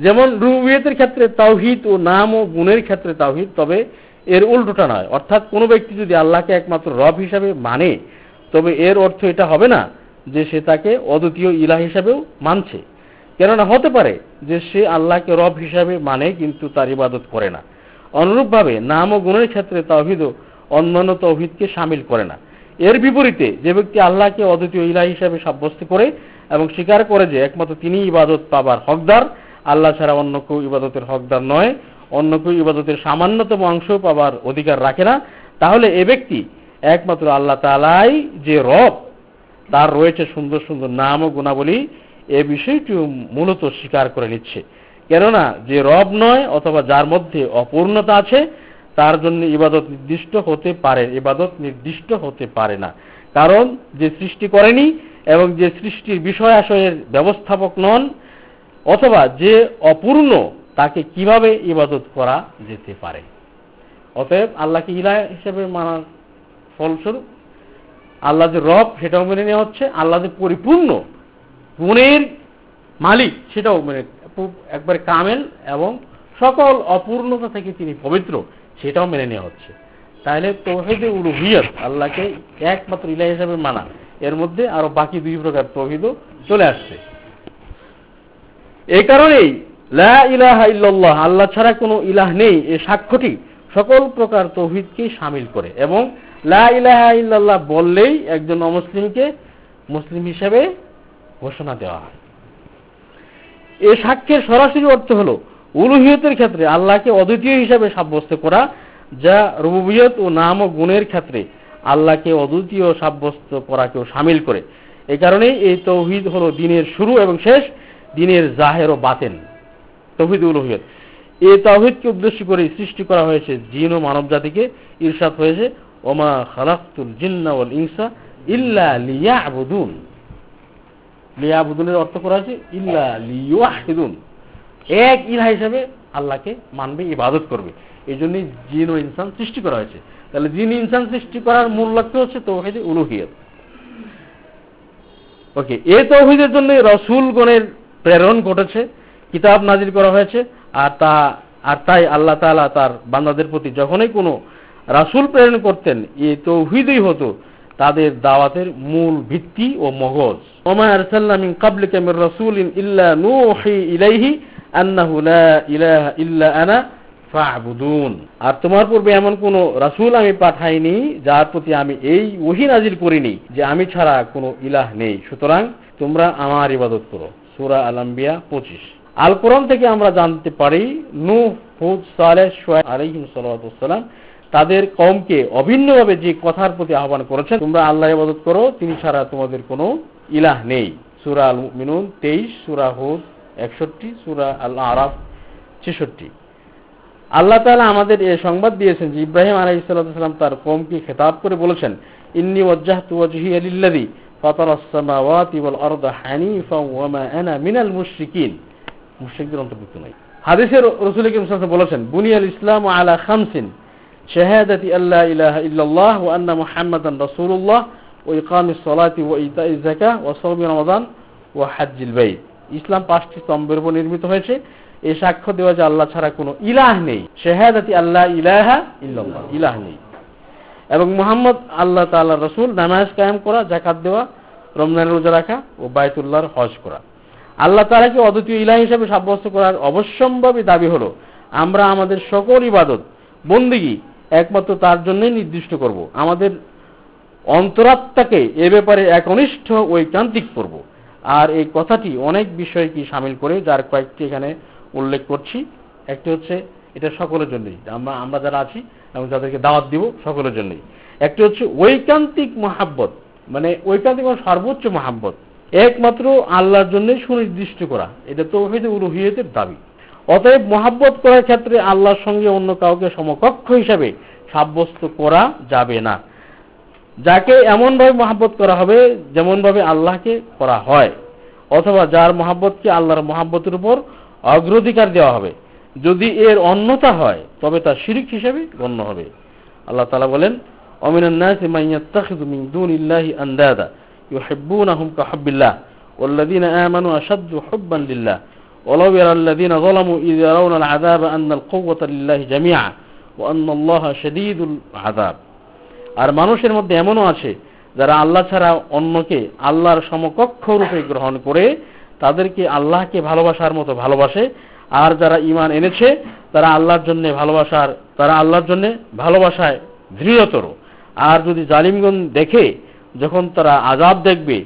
যেমন রুবিয়তের ক্ষেত্রে তাওহিদ ও নাম ও গুণের ক্ষেত্রে তাওহিদ, তবে এর উল্টোটা নয়। অর্থাৎ কোনো ব্যক্তি যদি আল্লাহকে একমাত্র রব হিসাবে মানে তবে এর অর্থ এটা হবে না যে সে তাকে অদ্বিতীয় ইলা হিসাবেও মানছে। কেননা হতে পারে যে সে আল্লাহকে রব হিসাবে মানে কিন্তু তার ইবাদত করে না। অনুরূপভাবে নাম ও গুণের ক্ষেত্রে তাওহিদও অন্যান্য তৌহিদকে সামিল করে না। এর বিপরীতে যে ব্যক্তি আল্লাহকে অদ্বিতীয় ইলা হিসাবে সাব্যস্ত করে এবং স্বীকার করে যে একমাত্র তিনি ইবাদত পাবার হকদার আল্লাহ ছাড়া অন্য কেউ ইবাদতের হকদার নয়, অন্য কেউ ইবাদতের সামান্যতম অংশ পাবার অধিকার রাখে না। তাহলে এ ব্যক্তি একমাত্র আল্লাহ তালাই যে রব, তার রয়েছে সুন্দর সুন্দর নাম ও গুণাবলী, এ বিষয়টিও মূলত স্বীকার করে নিচ্ছে। কেননা যে রব নয় অথবা যার মধ্যে অপূর্ণতা আছে, তার জন্য ইবাদত নির্দিষ্ট হতে পারে, ইবাদত নির্দিষ্ট হতে পারে না। কারণ যে সৃষ্টি করেনি এবং যে সৃষ্টির বিষয় আশয়ের ব্যবস্থাপক নন অথবা যে অপূর্ণ তাকে কীভাবে ইবাদত করা যেতে পারে। অতএব আল্লাহকে ইলা হিসেবে মানার ফলস্বরূপ আল্লাহ যে রব সেটাও মেনে নেওয়া হচ্ছে, আল্লাহ যে পরিপূর্ণ গুণের মালিক সেটাও মেনে একবারে কামেল এবং সকল অপূর্ণতা থেকে তিনি পবিত্র সেটাও মেনে নেওয়া হচ্ছে। তাহলে তৌহিদে উলুহিয়ত আল্লাহকে একমাত্র ইলা হিসাবে মানা। এর মধ্যে আরও বাকি দুই প্রকার তৌহিদও চলে আসছে। এই কারণেই লা ইলাহা ইল্লাল্লাহ, আল্লাহ ছাড়া কোনো ইলাহ নেই এই সাক্ষ্যটি সকল প্রকার তৌহিদকে সামিল করে। এবং লা ইলাহা ইল্লাল্লাহ বললেই একজন অমুসলিমকে মুসলিম হিসেবে ঘোষণা দেওয়া হয়। এ সাক্ষ্যের সরাসরি অর্থ হল উলুহিয়তের ক্ষেত্রে আল্লাহকে অদ্বিতীয় হিসাবে সাব্যস্ত করা, যা রুবুবিয়ত ও নাম ও গুণের ক্ষেত্রে আল্লাহকে অদ্বিতীয় সাব্যস্ত করাকেও সামিল করে। এ কারণেই এই তৌহিদ হল দিনের শুরু এবং শেষ। দিনের জাহের ও বাতেন। তৌহিদ উলুহিয়ত। এই তৌহিদকে উদ্দেশ্য করে সৃষ্টি করা হয়েছে জিন ও মানব জাতিকে ইরশাদ হয়েছে, ওমা খালাকুল জিন্না ওয়াল ইনসা ইল্লা লিয়াবুদুন। লিয়াবুদুনের অর্থ করা হয়েছে, ইল্লা লিওয়াহিদুন এক ইলা হিসাবে আল্লাহকে মানবে, ইবাদত করবে। এই জন্যই জিন ও ইনসান সৃষ্টি করা হয়েছে। তাহলে জিন ইনসান সৃষ্টি করার মূল লক্ষ্য হচ্ছে তৌহিদ উলুহিয়ত। ওকে, এই তৌহিদের জন্য রসুলগণের প্রেরণ ঘটেছে কিতাব নাজির করা হয়েছে আর তা আর তাই আল্লাহ তাআলা তার বান্দাদের প্রতি যখনই কোনো রাসুল প্রেরণ করতেন এই তৌহিদই হতো তাদের দাওয়াতের মূল ভিত্তি ও মগজ। ওমা আরসালনা মিন ক্বাবলিকা মির রাসূলিন ইল্লা নূহি ইলাইহি আন্নাহু লা ইলাহা ইল্লা আনা ফা'বুদুন। আর তোমার পূর্বে এমন কোন রাসূল আমি পাঠাইনি যার প্রতি আমি এই ওহী নাজিল করিনি যে আমি ছাড়া কোনো ইলাহ নেই। সুতরাং তোমরা আমার ইবাদত করো। সূরা আল আম্বিয়া 25 আল কোরআন থেকে আমরা জানতে পারি, নূহ, হুদ সালাতু তাদের কমকে অভিন্নভাবে যে কথার প্রতি আহ্বান করেছেন, তোমরা আল্লাহ ইবাদত করো, তিনি ছাড়া তোমাদের কোনো ইলাহ নেই। সুরা আল মিনুন তেইশ, সুরা হুদ একষট্টি, সুরা আল আরাফ ছেষট্টি। আল্লাহ তালা আমাদের এ সংবাদ দিয়েছেন যে ইব্রাহিম আলাইসাল্লাম তার কমকে খেতাব করে বলেছেন, ইন্নি ওয়াজ্জাহতু ওয়াজহি লিল্লাযী ফাতারা আস-সামাওয়াতি ওয়াল আরদা হানিফা ওয়া মা আনা মিনাল মুশরিকিন মুশরিকদের অন্তর্ভুক্ত নয় হাদিসের রাসূল করিম সাল্লাল্লাহু বলেছেন বুনিয়াল ইসলাম আলা খামসিন, শাহাদাতি আল্লা ইলাহা ইল্লাল্লাহ ওয়া আন্না মুহাম্মাদান রাসূলুল্লাহ, ওয়া ইকামিস সালাতি ওয়া ইতাইজ যাকাহ ওয়া সাওমি রমাদান ওয়া হজ্জিল বাইত। ইসলাম পাঁচটি স্তম্ভের উপর নির্মিত হয়েছে। এই সাক্ষ্য দেওয়া যে আল্লাহ ছাড়া কোনো ইলাহ নেই। শেহাদাতি আল্লাহ ইলাহা ইল্লাল্লাহ, ইলাহ নেই। এবং মোহাম্মদ আল্লাহ তাআলা রসুল নামাজ কায়েম করা জাকাত দেওয়া, রমজানের রোজা রাখা ও বায়তুল্লাহর হজ করা। আল্লাহ তাআলাকে অদ্বিতীয় ইলাহ হিসেবে সাব্যস্ত করার অবশ্যম্ভাবী দাবি হলো, আমরা আমাদের সকল ইবাদত, বন্দিগি একমাত্র তার জন্যই নির্দিষ্ট করব। আমাদের অন্তরাত্মাকে এ ব্যাপারে একনিষ্ঠ ঐকান্তিক করব। আর এই কথাটি অনেক বিষয়কে সামিল করে, যার কয়েকটি এখানে উল্লেখ করছি। একটি হচ্ছে এটা সকলের জন্যই। আমরা আমরা যারা আছি এবং যাদেরকে দাওয়াত দিব সকলের জন্যই। একটি হচ্ছে ঐকান্তিক মহাব্বত। মানে ঐকান্তিক মানে সর্বোচ্চ মহাব্বত। একমাত্র আল্লাহর জন্যই সুনির্দিষ্ট করা। এটা তো হইতে উরুহিয়তের দাবি। অতএব মহাব্বত করার ক্ষেত্রে আল্লাহর সঙ্গে অন্য কাউকে সমকক্ষ হিসাবে সাব্যস্ত করা যাবে না। যাকে এমনভাবে মহাব্বত করা হবে যেমনভাবে আল্লাহকে করা হয়। অথবা যার মহাব্বতকে আল্লাহর মহাব্বতের উপর অগ্রাধিকার দেওয়া হবে। যদি এর অন্যতা হয় তবে তা শিরিক হিসেবে গণ্য হবে আল্লাহ তালা বলেন অমিনান নাসি মান ইয়াত্তাখিযু মিন দুনিল্লাহি আনদাদা ইউহিব্বুনাহুম কাহুব্বিল্লাহ والذين آمنوا أشد حبا لله ولو يرى الذين ظلموا إذ يرون العذاب أن القوة لله جميعا وأن الله شديد العذاب আর মানুষের মধ্যে এমনও আছে যারা আল্লাহ ছাড়া অন্যকে আল্লাহর সমকক্ষ রূপে গ্রহণ করে তাদেরকে আল্লাহকে ভালোবাসার মতো ভালোবাসে আর যারা ইমান এনেছে, তারা আল্লাহর জন্য ভালোবাসার, তারা আল্লাহর জন্য ভালোবাসায় দৃঢ়তর। আর যদি জালিমগণ দেখে, যখন তারা আজাব দেখবে,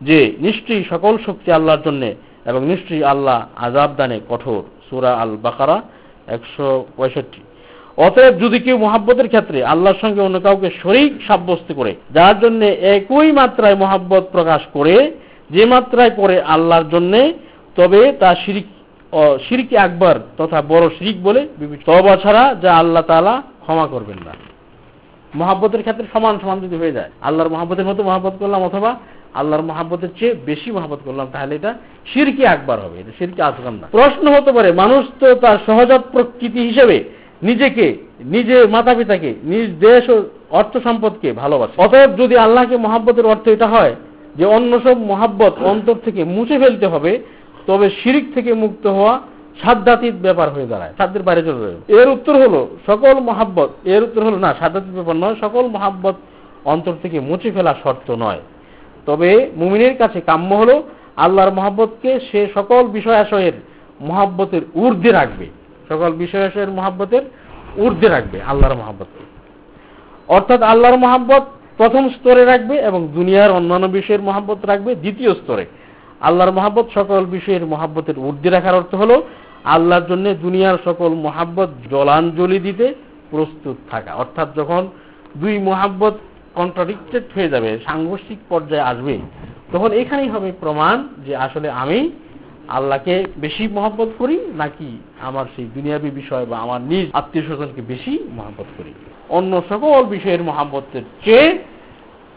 যে নিশ্চয়ই সকল শক্তি আল্লাহর জন্য এবং নিশ্চয়ই আল্লাহ আজাব দানে কঠোর। সুরা আল বাকারা একশো পঁয়ষট্টি। অতএব যদি কেউ মহাব্বতের ক্ষেত্রে আল্লাহর সঙ্গে অন্য কাউকে শরিক সাব্যস্ত করে, যার জন্য একই মাত্রায় মহাব্বত প্রকাশ করে, যে মাত্রায় করে আল্লাহর জন্যে, তবে তা শিরিক শিরিক আকবর তথা বড় শিরিক বলে তবা ছাড়া যা আল্লাহ তালা ক্ষমা করবেন না। মহাব্বতের ক্ষেত্রে সমান সমান যদি হয়ে যায়, আল্লাহর মহাব্বতের মতো মহাব্বত করলাম অথবা আল্লাহর মহাব্বতের চেয়ে বেশি মহাব্বত করলাম, তাহলে এটা শিরকি আকবার হবে, এটা শিরকি আসগান না। প্রশ্ন হতে পারে, মানুষ তো তার সহজাত প্রকৃতি হিসেবে নিজেকে নিজের মাতা পিতাকে নিজ দেশ ও অর্থ সম্পদকে ভালোবাসে। অতএব যদি আল্লাহকে মহাব্বতের অর্থ এটা হয় যে অন্য সব মহাব্বত অন্তর থেকে মুছে ফেলতে হবে তবে শিরিক থেকে মুক্ত হওয়া সাধ্যাতীত ব্যাপার হয়ে দাঁড়ায়। সাধ্যের বাইরে চলে যাবে। এর উত্তর হলো, সকল মহাব্বত, এর উত্তর হলো না সাধ্যাতীত ব্যাপার নয়, সকল মহাব্বত অন্তর থেকে মুছে ফেলা শর্ত নয়। তবে মুমিনের কাছে কাম্য হলো, আল্লাহর মহাব্বতকে সে সকল বিষয়াশয়ের মহাব্বতের ঊর্ধ্বে রাখবে। সকল বিষয়াশয়ের মহাব্বতের ঊর্ধ্বে রাখবে আল্লাহর মহাব্বতকে। অর্থাৎ আল্লাহর মহাব্বত প্রথম স্তরে রাখবে এবং দুনিয়ার অন্যান্য বিষয়ের মহাব্বত রাখবে দ্বিতীয় স্তরে। আল্লাহর মহাব্বত সকল বিষয়ের মহাব্বতের ঊর্ধ্বে রাখার অর্থ হলো আল্লাহর জন্য দুনিয়ার সকল মহাব্বত জলাঞ্জলি দিতে প্রস্তুত থাকা। অর্থাৎ যখন দুই মহাব্বত কন্ট্রাডিক্টেড হয়ে যাবে, সাংঘর্ষিক পর্যায়ে আসবে, তখন এখানেই হবে প্রমাণ যে আসলে আমি আল্লাহকে বেশি মহব্বত করি নাকি আমার সেই দুনিয়াবী বিষয় বা আমার নিজ আত্মীয় স্বজনকে বেশি মহাব্বত করি। অন্য সকল বিষয়ের মহাব্বতের চেয়ে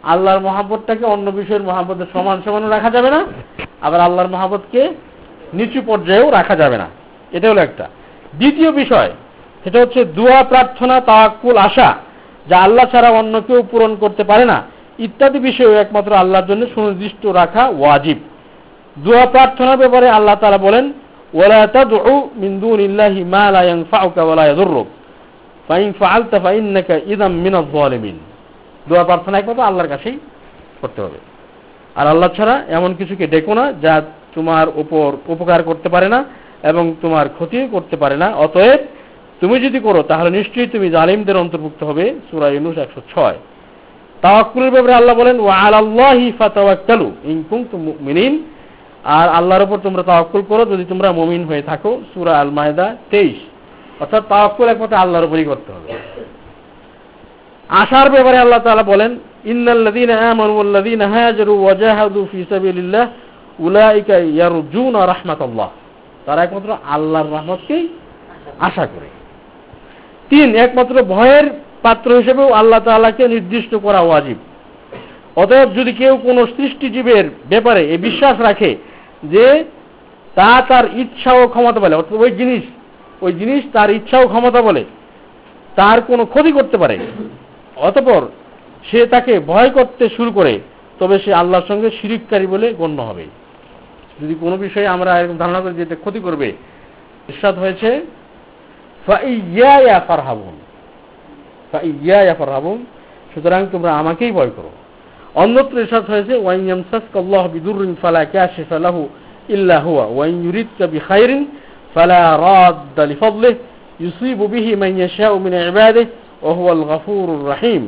আল্লাহর মহাব্বতটাকে অন্য বিষয়ের মহাব্বতের সমান সমানও রাখা যাবে না, আবার আল্লাহর মহাব্বতকে নিচু পর্যায়েও রাখা যাবে না। এটা হলো একটা। দ্বিতীয় বিষয়, সেটা হচ্ছে দোয়া, প্রার্থনা, তাওয়াক্কুল, আশা, যা আল্লাহ ছাড়া অন্য কেউ পূরণ করতে পারে না। ইত্যাদি বিষয়ে একমাত্র আল্লাহর জন্য সুনির্দিষ্ট রাখা ওয়াজিব। দোয়া, প্রার্থনার ব্যাপারে আল্লাহ তারা বলেন ওয়া লা ইয়াদুররুক। ফাইন ফাআলতা ফাইন্নাকা ইযাম মিনাজ জালিমিন দোয়া প্রার্থনা একমাত্র আল্লাহর কাছেই করতে হবে। আর আল্লাহ ছাড়া এমন কিছুকে ডেকো না যা তোমার উপর উপকার করতে পারে না এবং তোমার ক্ষতিও করতে পারে না। অতএব তুমি যদি করো, তাহলে নিশ্চয়ই তুমি জালিমদের অন্তর্ভুক্ত হবে সূরা ইউনূস 106 তাওয়াক্কুলের ব্যাপারে আল্লাহ বলেন, ওয়া আলাল্লাহি ফাতাওয়াক্কালু ইনকুম মুমিনিন। আর আল্লাহর উপর তোমরা তাওয়াক্কুল করো যদি তোমরা মুমিন হয়ে থাকো, সূরা আল মায়দা 23 অর্থাৎ তাওয়াক্কুল একমাত্র আল্লাহর উপরই করতে হবে। আশার ব্যাপারে আল্লাহ তাআলা বলেন, ইন্নাল্লাযীনা আমানু ওয়াল্লাযীনা হাজারু ওয়া জাহাদু ফি সাবিলিল্লাহ, উলাইকা ইয়ারজুনা রাহমাতাল্লাহ। তারা একমাত্র আল্লাহর রহমতকেই আশা করে। তিন, একমাত্র ভয়ের পাত্র হিসেবেও আল্লাহ তাআলাকে নির্দিষ্ট করা ওয়াজিব। অতএব যদি কেউ কোনো সৃষ্টিজীবের ব্যাপারে এই বিশ্বাস রাখে যে তা তার ইচ্ছা ও ক্ষমতা বলে, অর্থাৎ ওই জিনিস ওই জিনিস তার ইচ্ছা ও ক্ষমতা বলে, তার কোনো ক্ষতি করতে পারে অতপর সে তাকে ভয় করতে শুরু করে, তবে সে আল্লাহর সঙ্গে শিরিককারী বলে গণ্য হবে। যদি কোনো বিষয়ে আমরা এরকম ধারণা করি যে ক্ষতি করবে, ইরশাদ হয়েছে সুতরাং তোমরা আমাকেই ভয় করো। অন্যত্র ইসাদ হয়েছে, ওয়াইন ইয়ামসাসকা আল্লাহ বিদুররিন ফালা কাশিফা লাহু ইল্লা হুয়া ওয়াইন ইউরিদকা বিখাইরিন ফালা রাদ্দা লিফাদলিহি ইউসিবু বিহি মান ইয়াশাউ মিন ইবাদিহি ওয়া হুয়াল রাহিম।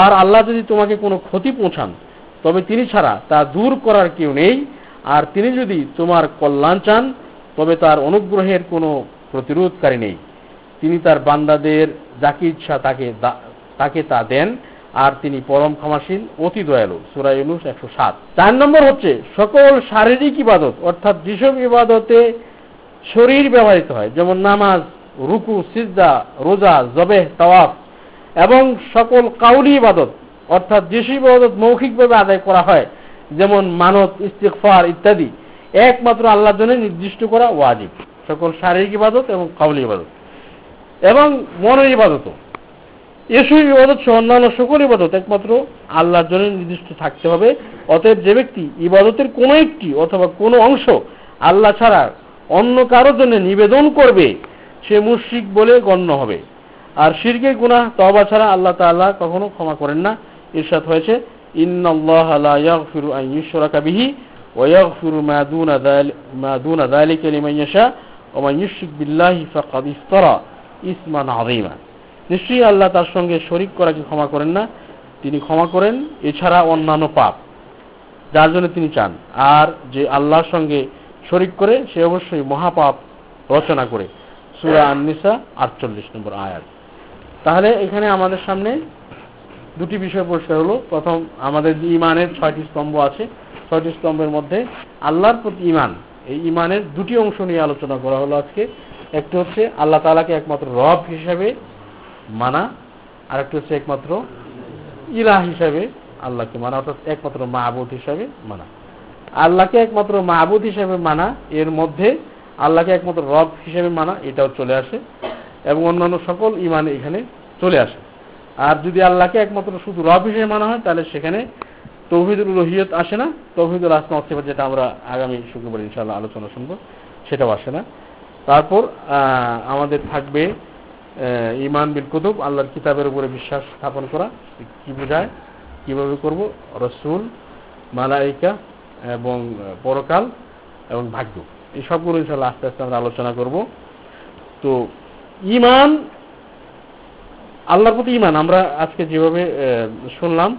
আর আল্লাহ যদি তোমাকে কোনো ক্ষতি পৌঁছান, তবে তিনি ছাড়া তা দূর করার কেউ নেই। আর তিনি যদি তোমার কল্যাণ চান, তবে তার অনুগ্রহের কোনো প্রতিরোধকারী নেই। তিনি তার বান্দাদের যাকে ইচ্ছা তাকে তাকে তা দেন, আর তিনি পরম ক্ষমাসীন অতি দয়ালু। সুরা ইউনুস একশো সাত। চার নম্বর হচ্ছে, সকল শারীরিক ইবাদত, অর্থাৎ যেসব ইবাদতে শরীর ব্যবহৃত হয়, যেমন নামাজ রুকু, সিজদা, রোজা, জবেহ, তাওয়াফ এবং সকল কাউলি ইবাদত, অর্থাৎ যেসব ইবাদত মৌখিকভাবে আদায় করা হয়, যেমন মানত ইস্তিকফার ইত্যাদি, একমাত্র আল্লাহর জন্য নির্দিষ্ট করা ওয়াজিব। সকল শারীরিক ইবাদত এবং কাউলি ইবাদত। এবং মনের ইবাদতও এসব ইবাদত সহ অন্যান্য সকল ইবাদত একমাত্র আল্লাহর জন্য নির্দিষ্ট থাকতে হবে। অতএব যে ব্যক্তি ইবাদতের কোনো একটি অথবা কোনো অংশ আল্লাহ ছাড়া অন্য কারোর জন্য নিবেদন করবে সে মুশরিক বলে গণ্য হবে। আর শিরকে গুনাহ তবা ছাড়া আল্লাহ তাআলা কখনো ক্ষমা করেন না। ইরশাদ হয়েছে, ইন্নাল্লাহা লা ইয়াগফিরু আন ইউশরাকা বিহি ওয়া মা দুনা যালিকা মা দুনা যালিকা লিমান ইয়াশা ওয়া মান ইউশরিক বিল্লাহি ফাকাদ ইফতারা নিশ্চয়ই আল্লাহ তার সঙ্গে শরিক করাকে ক্ষমা করেন না? তিনি ক্ষমা করেন, এছাড়া অন্যান্য পাপ। যার জন্য তিনি চান। আর যে আল্লাহর সঙ্গে শরিক করে, সে অবশ্যই মহাপাপ রচনা করে। সুরা আননিসা আটচল্লিশ নম্বর আয়াত। তাহলে এখানে আমাদের সামনে দুটি বিষয় পরিষ্কার হলো। প্রথম, আমাদের ইমানের ছয়টি স্তম্ভ আছে, ছয়টি স্তম্ভের মধ্যে আল্লাহর প্রতি ইমান এই ইমানের দুটি অংশ নিয়ে আলোচনা করা হলো আজকে। একটি হচ্ছে আল্লাহ তালাকে একমাত্র রব হিসাবে মানা আর একটি হচ্ছে একমাত্র ইলাহ হিসাবে আল্লাহকে মানা, অর্থাৎ একমাত্র মাহবুদ হিসাবে মানা। আল্লাহকে একমাত্র মাহবুদ হিসাবে মানা, এর মধ্যে আল্লাহকে একমাত্র রব হিসেবে মানা, এটাও চলে আসে। এবং অন্যান্য সকল ইমান এখানে চলে আসে। আর যদি আল্লাহকে একমাত্র শুধু রব হিসেবে মানা হয়, তাহলে সেখানে তৌহিদুল রহিয়ত আসে না। তৌহিদুল আসমা সিফাত যেটা আমরা আগামী শুক্রবার ইনশাল্লাহ আলোচনা শুনব, সেটাও আসে না। তারপর আমাদের থাকবে ইমান বিল কুতুব, আল্লাহর কিতাবের উপরে বিশ্বাস স্থাপন করা। কি বোঝায়? কীভাবে করব? রসুল, মালাইকা এবং পরকাল এবং ভাগ্য। এই সবগুলো ইনশাল্লাহ আস্তে আস্তে আমরা আলোচনা করব। তো ইমান আল্লাহর প্রতি ইমান আমরা আজকে যেভাবে শুনলাম,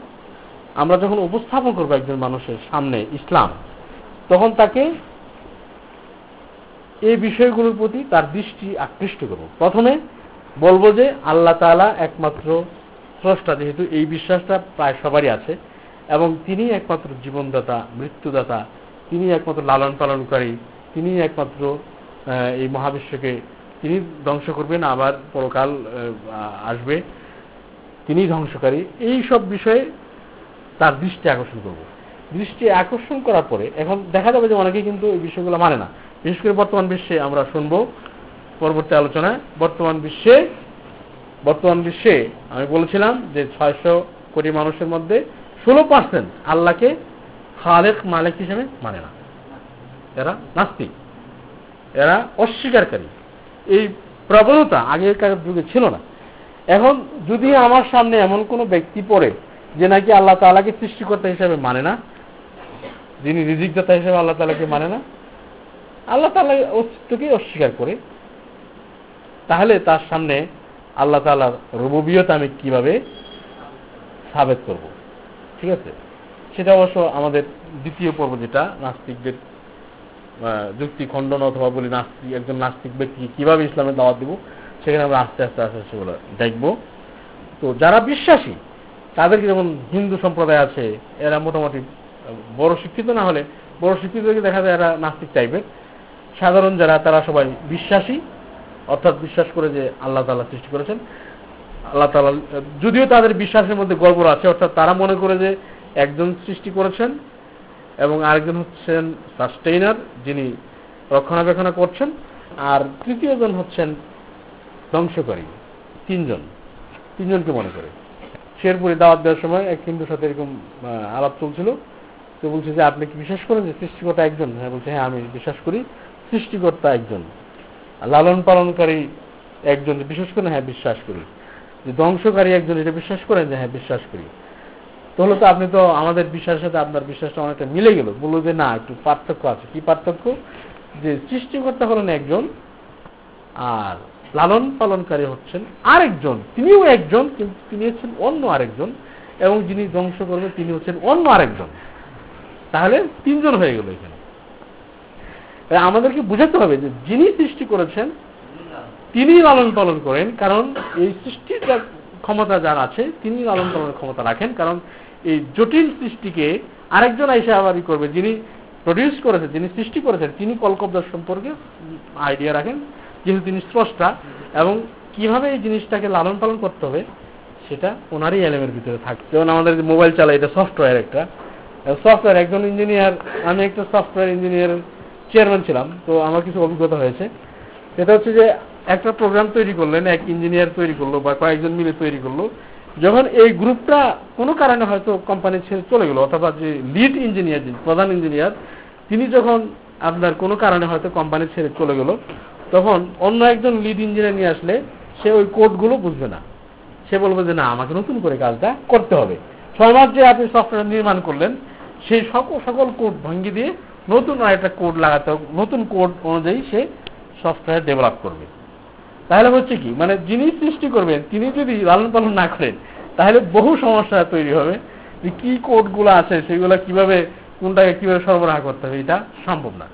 আমরা যখন উপস্থাপন করব একজন মানুষের সামনে ইসলাম, তখন তাকে এই বিষয়গুলোর প্রতি তার দৃষ্টি আকৃষ্ট করব। প্রথমে বলব যে আল্লাহ তালা একমাত্র স্রষ্টা, যেহেতু এই বিশ্বাসটা প্রায় সবারই আছে, এবং তিনি একমাত্র জীবনদাতা, মৃত্যুদাতা তিনি একমাত্র লালন পালনকারী তিনি একমাত্র এই মহাবিশ্বকে। তিনি ধ্বংস করবেন, আবার পরকাল আসবে। তিনি ধ্বংসকারী। এই সব বিষয়ে তার দৃষ্টি আকর্ষণ করব। দৃষ্টি আকর্ষণ করার পরে, এখন দেখা যাবে যে অনেকে কিন্তু এই বিষয়গুলো মানে না। বিশেষ করে বর্তমান বিশ্বে আমরা শুনব পরবর্তী আলোচনায়, বর্তমান বিশ্বে বর্তমান বিশ্বে আমি বলেছিলাম যে ছয়শো কোটি মানুষের মধ্যে ষোলো পার্সেন্ট আল্লাহকে খালেক মালিক হিসেবে মানে না। এরা নাস্তিক। এরা অস্বীকারী। এই প্রবণতা আগেকার যুগে ছিল না। এখন যদি আমার সামনে এমন কোনো ব্যক্তি পড়ে যে নাকি আল্লাহ তালাকে সৃষ্টিকর্তা হিসেবে মানে না, যিনি রিজিকদাতা হিসেবে আল্লাহ তালাকে মানে না, আল্লাহ তালা অস্তিত্বকে অস্বীকার করে, তাহলে তার সামনে আল্লাহ তালার রববিয়ত আমি কীভাবে সাবেত করব? ঠিক আছে? সেটা অবশ্য আমাদের দ্বিতীয় পর্ব যেটা, নাস্তিকদের যুক্তি খণ্ডন অথবা বলি নাস্তিক একজন নাস্তিক ব্যক্তি কীভাবে ইসলামের দাওয়াত দিব, সেখানে আমরা আস্তে আস্তে আস্তে সেগুলো দেখব। তো যারা বিশ্বাসী, তাদেরকে যেমন হিন্দু সম্প্রদায় আছে, এরা মোটামুটি বড় শিক্ষিত না হলে, বড় শিক্ষিত দেখা যায় এরা নাস্তিক টাইপের সাধারণ যারা, তারা সবাই বিশ্বাসী, অর্থাৎ বিশ্বাস করে যে আল্লাহ তালা সৃষ্টি করেছেন। আল্লাহ তালা যদিও তাদের বিশ্বাসের মধ্যে গর্ব আছে, অর্থাৎ তারা মনে করে যে একজন সৃষ্টি করেছেন এবং আরেকজন হচ্ছেন সাস্টেইনার যিনি রক্ষণাবেক্ষণ করছেন, আর তৃতীয়জন হচ্ছেন ধ্বংসকারী, তিনজন, তিনজনকে মনে করে। শেরপুরে দাওয়াত দেওয়ার সময় এক হিন্দুর সাথে এরকম আলাপ চলছিল। তো বলছে যে, আপনি কি বিশ্বাস করেন যে সৃষ্টিকর্তা একজন? হ্যাঁ বলছে হ্যাঁ আমি বিশ্বাস করি সৃষ্টিকর্তা একজন। লালন পালনকারী একজন, বিশ্বাস করেন? হ্যাঁ বিশ্বাস করি। যে ধ্বংসকারী একজন, এটা বিশ্বাস করেন? যে হ্যাঁ বিশ্বাস করি। তাহলে তো আপনি তো আমাদের বিশ্বাসের সাথে আপনার বিশ্বাসটা অনেকটা মিলে গেল। বলল যে না, একটু পার্থক্য আছে। কি পার্থক্য? যে সৃষ্টিকর্তা হলেন একজন আর লালন পালনকারী হচ্ছেন আরেকজন। তিনিও একজন, কিন্তু তিনি হচ্ছেন অন্য আরেকজন এবং যিনি ধ্বংস করবে তিনি হচ্ছেন অন্য আরেকজন। তাহলে তিনজন হয়ে গেল এখানে। আমাদেরকে বুঝাতে হবে যে যিনি সৃষ্টি করেছেন তিনি লালন পালন করেন, কারণ এই সৃষ্টির ক্ষমতা যার আছে, তিনি লালন পালনের ক্ষমতা রাখেন, কারণ এই জটিল সৃষ্টিকে আরেকজন আইসা আবারই করবে, যিনি প্রডিউস করেছেন যিনি সৃষ্টি করেছেন, তিনি কলকবদার সম্পর্কে আইডিয়া রাখেন, যেহেতু তিনি স্রষ্টা, এবং কীভাবে এই জিনিসটাকে লালন পালন করতে হবে, সেটা ওনারই এলেমের ভিতরে থাকে যেমন আমাদের মোবাইল চালায়, এটা সফটওয়্যার একটা। সফটওয়্যার একজন ইঞ্জিনিয়ার আমি একটা সফটওয়্যার ইঞ্জিনিয়ার চেয়ারম্যান ছিলাম, তো আমার কিছু অভিজ্ঞতা হয়েছে। সেটা হচ্ছে যে একটা প্রোগ্রাম তৈরি করলেন, এক ইঞ্জিনিয়ার তৈরি করল বা কয়েকজন মিলে তৈরি করল, যখন এই গ্রুপটা কোনো কারণে হয়তো কোম্পানি ছেড়ে চলে গেল, অথবা যে লিড ইঞ্জিনিয়ার যিনি প্রধান ইঞ্জিনিয়ার তিনি যখন আপনার কোনো কারণে হয়তো কোম্পানি ছেড়ে চলে গেল, তখন অন্য একজন লিড ইঞ্জিনিয়ার নিয়ে আসলে সে ওই কোডগুলো বুঝবে না। সে বলবে যে, না, আমাকে নতুন করে কাজটা করতে হবে। ছয় মাস যে আপনি সফটওয়্যার নির্মাণ করলেন, সেই সকল সকল কোড ভঙ্গি দিয়ে নতুন একটা কোড লাগাতে নতুন কোড অনুযায়ী সে সফটওয়্যার ডেভেলপ করবে। তাহলে হচ্ছে কি? মানে যিনি সৃষ্টি করবেন, তিনি যদি লালন পালন না করেন, তাহলে বহু সমস্যা তৈরি হবে। যে কি কোডগুলো আছে, সেগুলো কীভাবে, কোনটাকে কীভাবে সরবরাহ করতে হবে, এটা সম্ভব না।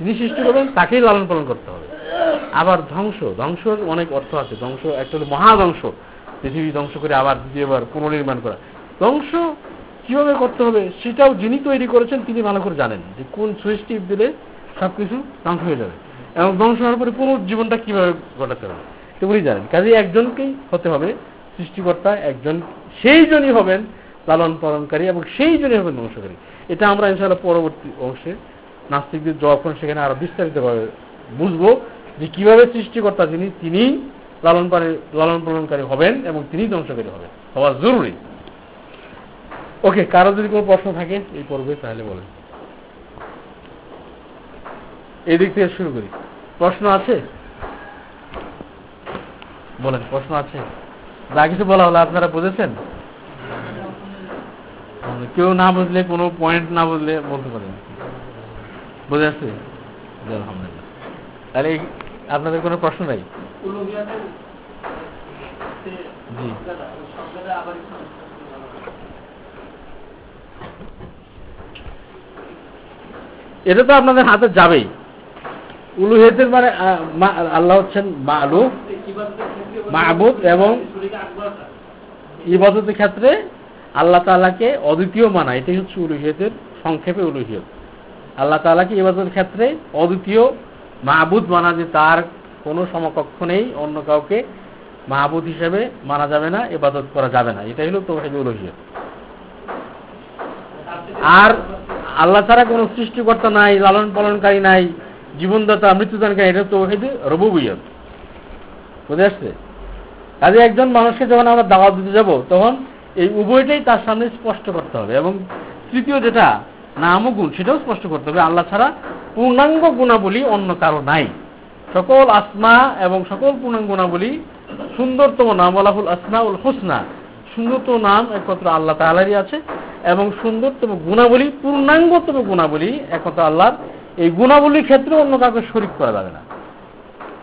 যিনি সৃষ্টি করবেন, তাকেই লালন পালন করতে হবে। আবার ধ্বংস, ধ্বংসের অনেক অর্থ আছে। ধ্বংস, একটা মহাধ্বংস। পৃথিবী ধ্বংস করে আবার দ্বিতীয়বার পুনর্নির্মাণ করা। ধ্বংস কীভাবে করতে হবে, সেটাও যিনি তৈরি করেছেন, তিনি ভালো করে জানেন যে কোন সুইচ টিপ দিলে সবকিছু ধ্বংস হয়ে যাবে। এবং ধ্বংস হওয়ার পরে পুনর্জীবনটা কীভাবে ঘটাতে হবে? সেগুলি জানেন কাজে একজনকেই হতে হবে, সৃষ্টিকর্তা একজন, সেই জনই হবেন লালন পালনকারী এবং সেই জনই হবেন ধ্বংসকারী। এটা আমরা ইনশাল্লাহ পরবর্তী অংশে নাস্তিকদের যখন সেখানে আরও বিস্তারিতভাবে বুঝব যে কীভাবে সৃষ্টিকর্তা যিনি, তিনি লালন পালন লালন পালনকারী হবেন এবং তিনি ধ্বংসকারী হবেন। হওয়া জরুরি। ওকে, কারও যদি কোনো প্রশ্ন থাকে এই পর্বে, তাহলে বলেন। এই দিক থেকে শুরু করি। প্রশ্ন আছে? বলেন, প্রশ্ন আছে? যা কিছু বলা হলো আপনারা বুঝেছেন? কেউ না বুঝলে, কোনো পয়েন্ট না বুঝলে বলতে পারেন। বুঝে আসছে? আলহামদুলিল্লাহ। তাহলে আপনাদের কোনো প্রশ্ন নাই? জি। এটা তো আপনাদের হাতে যাবেই। উলুহেতের মানে আল্লাহ হচ্ছেন মালু মাহবুদ এবং ইবাদতের ক্ষেত্রে আল্লাহ তাআলাকে অদ্বিতীয় মানা। এটাই হচ্ছে উলুহিয়তের সংক্ষেপে উলুহিয়ত। আল্লাহ তাআলাকে ইবাদতের ক্ষেত্রে অদ্বিতীয় মাহবুদ মানা যে তার কোনো সমকক্ষ নেই, অন্য কাউকে মাহবুদ হিসেবে মানা যাবে না, ইবাদত করা যাবে না। এটাই হলো তৌহিদ উলুহিয়ত। আর আল্লাহ ছাড়া কোনো সৃষ্টিকর্তা নাই লালন পালনকারী নাই জীবনদাতা মৃত্যুদানকারী, এটা তৌহিদ রবুবিয়ত। বুঝে আসছে? কাজে একজন মানুষকে যখন আমরা দাওয়াত দিতে যাব, তখন এই উভয়টাই তার সামনে স্পষ্ট করতে হবে এবং তৃতীয় যেটা, নাম গুণ, সেটাও স্পষ্ট করতে হবে। আল্লাহ ছাড়া পূর্ণাঙ্গ গুণাবলী অন্য কারও নাই। সকল আসমা এবং সকল পূর্ণাঙ্গ গুণাবলী সুন্দরতম নাম আলাহুল আসনা উল হুসনা। সুন্দরতম নাম একমাত্র আল্লাহ তালারই আছে এবং সুন্দরতম গুণাবলী, পূর্ণাঙ্গতম গুণাবলী একমাত্র আল্লাহর এই গুণাবলীর ক্ষেত্রে অন্য কাউকে শরিক করা যাবে না।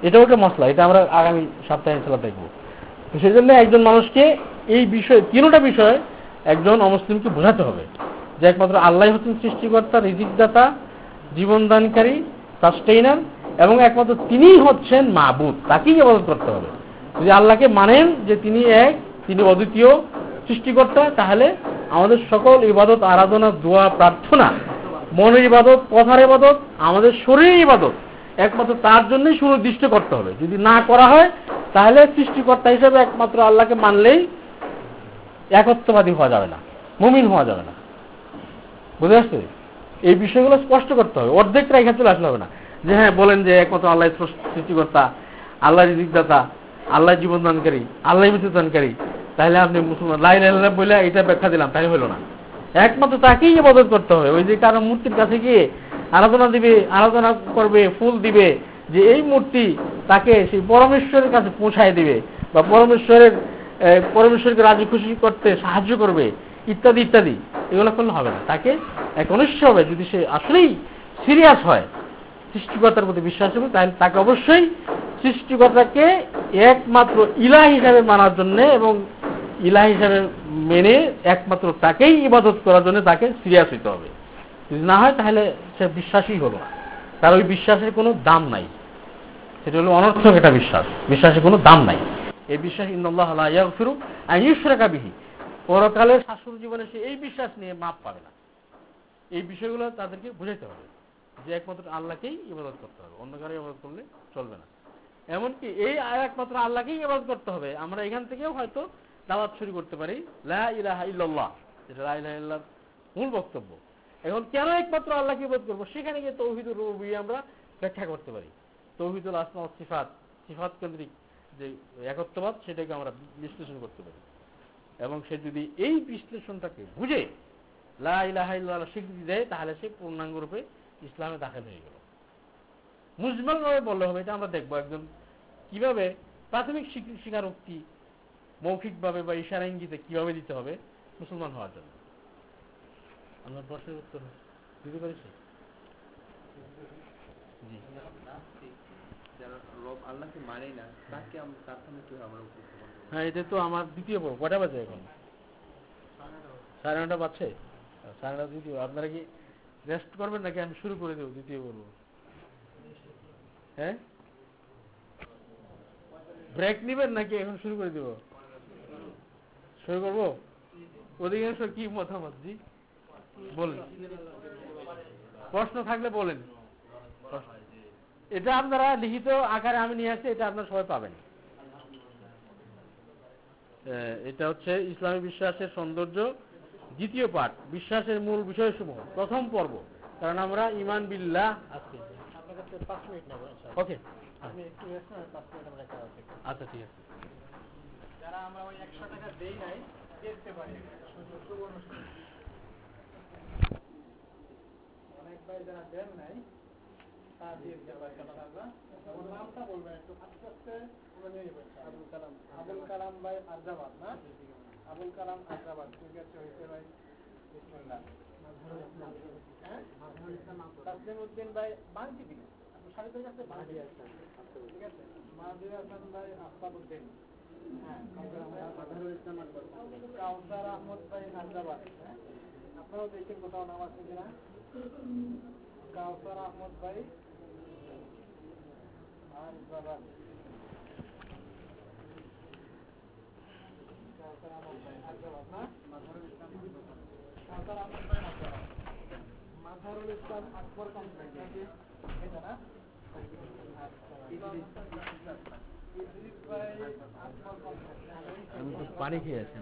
এটাও একটা মশলা এটা আমরা আগামী সপ্তাহে ইনশাল্লাহ দেখব। তো সেই জন্য একজন মানুষকে এই বিষয়, তিনটা বিষয় একজন অমুসলিমকে বোঝাতে হবে। যে একমাত্র আল্লাহ হচ্ছেন সৃষ্টিকর্তা, রিজিকদাতা, জীবনদানকারী সাস্টেইনার এবং একমাত্র তিনিই হচ্ছেন মাহবুদ তাকেই ইবাদত করতে হবে। যদি আল্লাহকে মানেন যে তিনি এক, তিনি অদ্বিতীয় সৃষ্টিকর্তা, তাহলে আমাদের সকল ইবাদত, আরাধনা, দোয়া, প্রার্থনা মনের ইবাদত, কথার ইবাদত, আমাদের শরীরের ইবাদত। একমাত্র তার জন্যই সুনির্দিষ্ট করতে হবে। যদি না করা হয়, তাহলে সৃষ্টিকর্তা হিসেবে একমাত্র আল্লাহকে মানলেই একত্ববাদী হওয়া যাবে না, মুমিন হওয়া যাবে না। বুঝে আসছে এই বিষয়গুলো স্পষ্ট করতে হবে। অর্ধেকটা এখানে চলে আসলে হবে না। যে হ্যাঁ বলেন যে একমাত্র আল্লাহ সৃষ্টিকর্তা আল্লাহ রিজিকদাতা আল্লাহ জীবনদানকারী আল্লাহ মৃত্যুদানকারী তাহলে আপনি মুসলমান লাইন বলে এটা ব্যাখ্যা দিলাম তাই হলো না। একমাত্র তাকেই ইবাদত করতে হবে। ওই যে কারও মূর্তির কাছে গিয়ে আরাধনা দিবে, আরাধনা করবে, ফুল দিবে, যে এই মূর্তি তাকে সেই পরমেশ্বরের কাছে পৌঁছায় দিবে বা পরমেশ্বরের পরমেশ্বরকে রাজি খুশি করতে সাহায্য করবে, ইত্যাদি ইত্যাদি। এগুলো করলে হবে না। তাকে এক একনিষ্ঠ হবে। যদি সে আসলেই সিরিয়াস হয় সৃষ্টিকর্তার প্রতি বিশ্বাস হবে তাহলে তাকে অবশ্যই সৃষ্টিকর্তাকে একমাত্র ইলা হিসাবে মানার জন্য এবং ইলা হিসাবে মেনে একমাত্র তাকেই ইবাদত করার জন্য তাকে সিরিয়াস হইতে হবে। যদি না হয়, তাহলে সে বিশ্বাসই হলো না। তার ওই বিশ্বাসের কোনো দাম নাই। সেটা হলো অনর্থক একটা বিশ্বাস। বিশ্বাসের কোনো দাম নাই। এই বিশ্বাস ইন্দাল্লাহ ফিরু আইসরাকা বিহি। পরকালের শাসন জীবনে সে এই বিশ্বাস নিয়ে মাপ পাবে না। এই বিষয়গুলো তাদেরকে বুঝাইতে হবে যে একমাত্র আল্লাহকেই ইবাদত করতে হবে। অন্য কারও ইবাদত করলে চলবে না। এমনকি এই একমাত্র আল্লাহকেই ইবাদত করতে হবে। আমরা এখান থেকেও হয়তো দাওয়াত শুরু করতে পারি। ইল্লাল্লাহ, যেটা লা ইলাহা মূল বক্তব্য। এখন কেন একমাত্র আল্লাহকে বোধ করব? সেখানে গিয়ে তৌহিদুর রুবুবিয়্যা আমরা ব্যাখ্যা করতে পারি। তৌহিদুল আসমা সিফাত সিফাত কেন্দ্রিক যে একত্ববাদ, সেটাকে আমরা বিশ্লেষণ করতে পারি। এবং সে যদি এই বিশ্লেষণটাকে বুঝে, লা ইলাহা ইল্লাল্লাহ স্বীকৃতি দেয়, তাহলে সে পূর্ণাঙ্গ রূপে ইসলামে দাখিল হয়ে গেল। মুজমাল ভাবে বললে হবে, এটা আমরা দেখব একজন কীভাবে প্রাথমিক স্বীকৃ- স্বীকারোক্তি মৌখিকভাবে বা ইশারা ইঙ্গিতে কীভাবে দিতে হবে মুসলমান হওয়ার জন্য? আমার প্রশ্নের উত্তর দিতে পেরেছি? জি। যারা রব আল্লাহকে মানে না তাকে আমরা তার সামনে কীভাবে আমরা উপস্থাপন হ্যাঁ এটা তো আমার দ্বিতীয় পর্ব। কটা বাজে এখন? সাড়ে নটা বাজছে? সাড়ে নটা দ্বিতীয় আপনারা কি রেস্ট করবেন নাকি আমি শুরু করে দেবো দ্বিতীয় পর্ব? হ্যাঁ? ব্রেক নিবেন নাকি এখন শুরু করে দেব? শুরু করব অধিকাংশ কি মতামত জি? বলেন। প্রশ্ন থাকলে বলেন। এটা আপনারা লিখিত আকারে আমি নিয়ে আসছি এটা আপনারা সবাই পাবেন। এটা হচ্ছে ইসলামী বিশ্বাসের সৌন্দর্য। দ্বিতীয় পাঠ বিশ্বাসের মূল বিষয়সমূহ। প্রথম পর্ব কারণ আমরা ইমান বিল্লাহ আজকে। ওকে। আচ্ছা ঠিক আছে। যারা আমরা ওই একশো টাকা দেই নাই দেখতে পারি। অনেক ভাই যারা দেন নাই তা দিয়ে দিতে পারি ওর নামটা বলবেন একটু। আস্তে আস্তে আমরা নিয়ে যাব আবুল কালাম। আবুল কালাম ভাই আরজাবাদ না? আবুল কালাম আরজাবাদ। ঠিক আছে হয়েছে ভাই। হ্যাঁ? তাসলিম উদ্দিন ভাই বাংটি দিন আপনি সাড়ে কাছে বাংটি আছেন। ঠিক আছে? মাহাদির হাসান ভাই আফতাব উদ্দিন। কাউসার আহমদ ভাই আরজাবাদ হ্যাঁ আপনারাও দেখেন কোথাও নাম আছে কিনা কাউসার আহমদ ভাই আরজাবাদ কাউসার আহমদ ভাই আরজাবাদ না মাধারুল ইসলাম কাউসার আহমদ ভাই আরজাবাদ মাধারুল ইসলাম আকবর কমপ্লেক্স এটা না আমি তো পানি খেয়ে আছি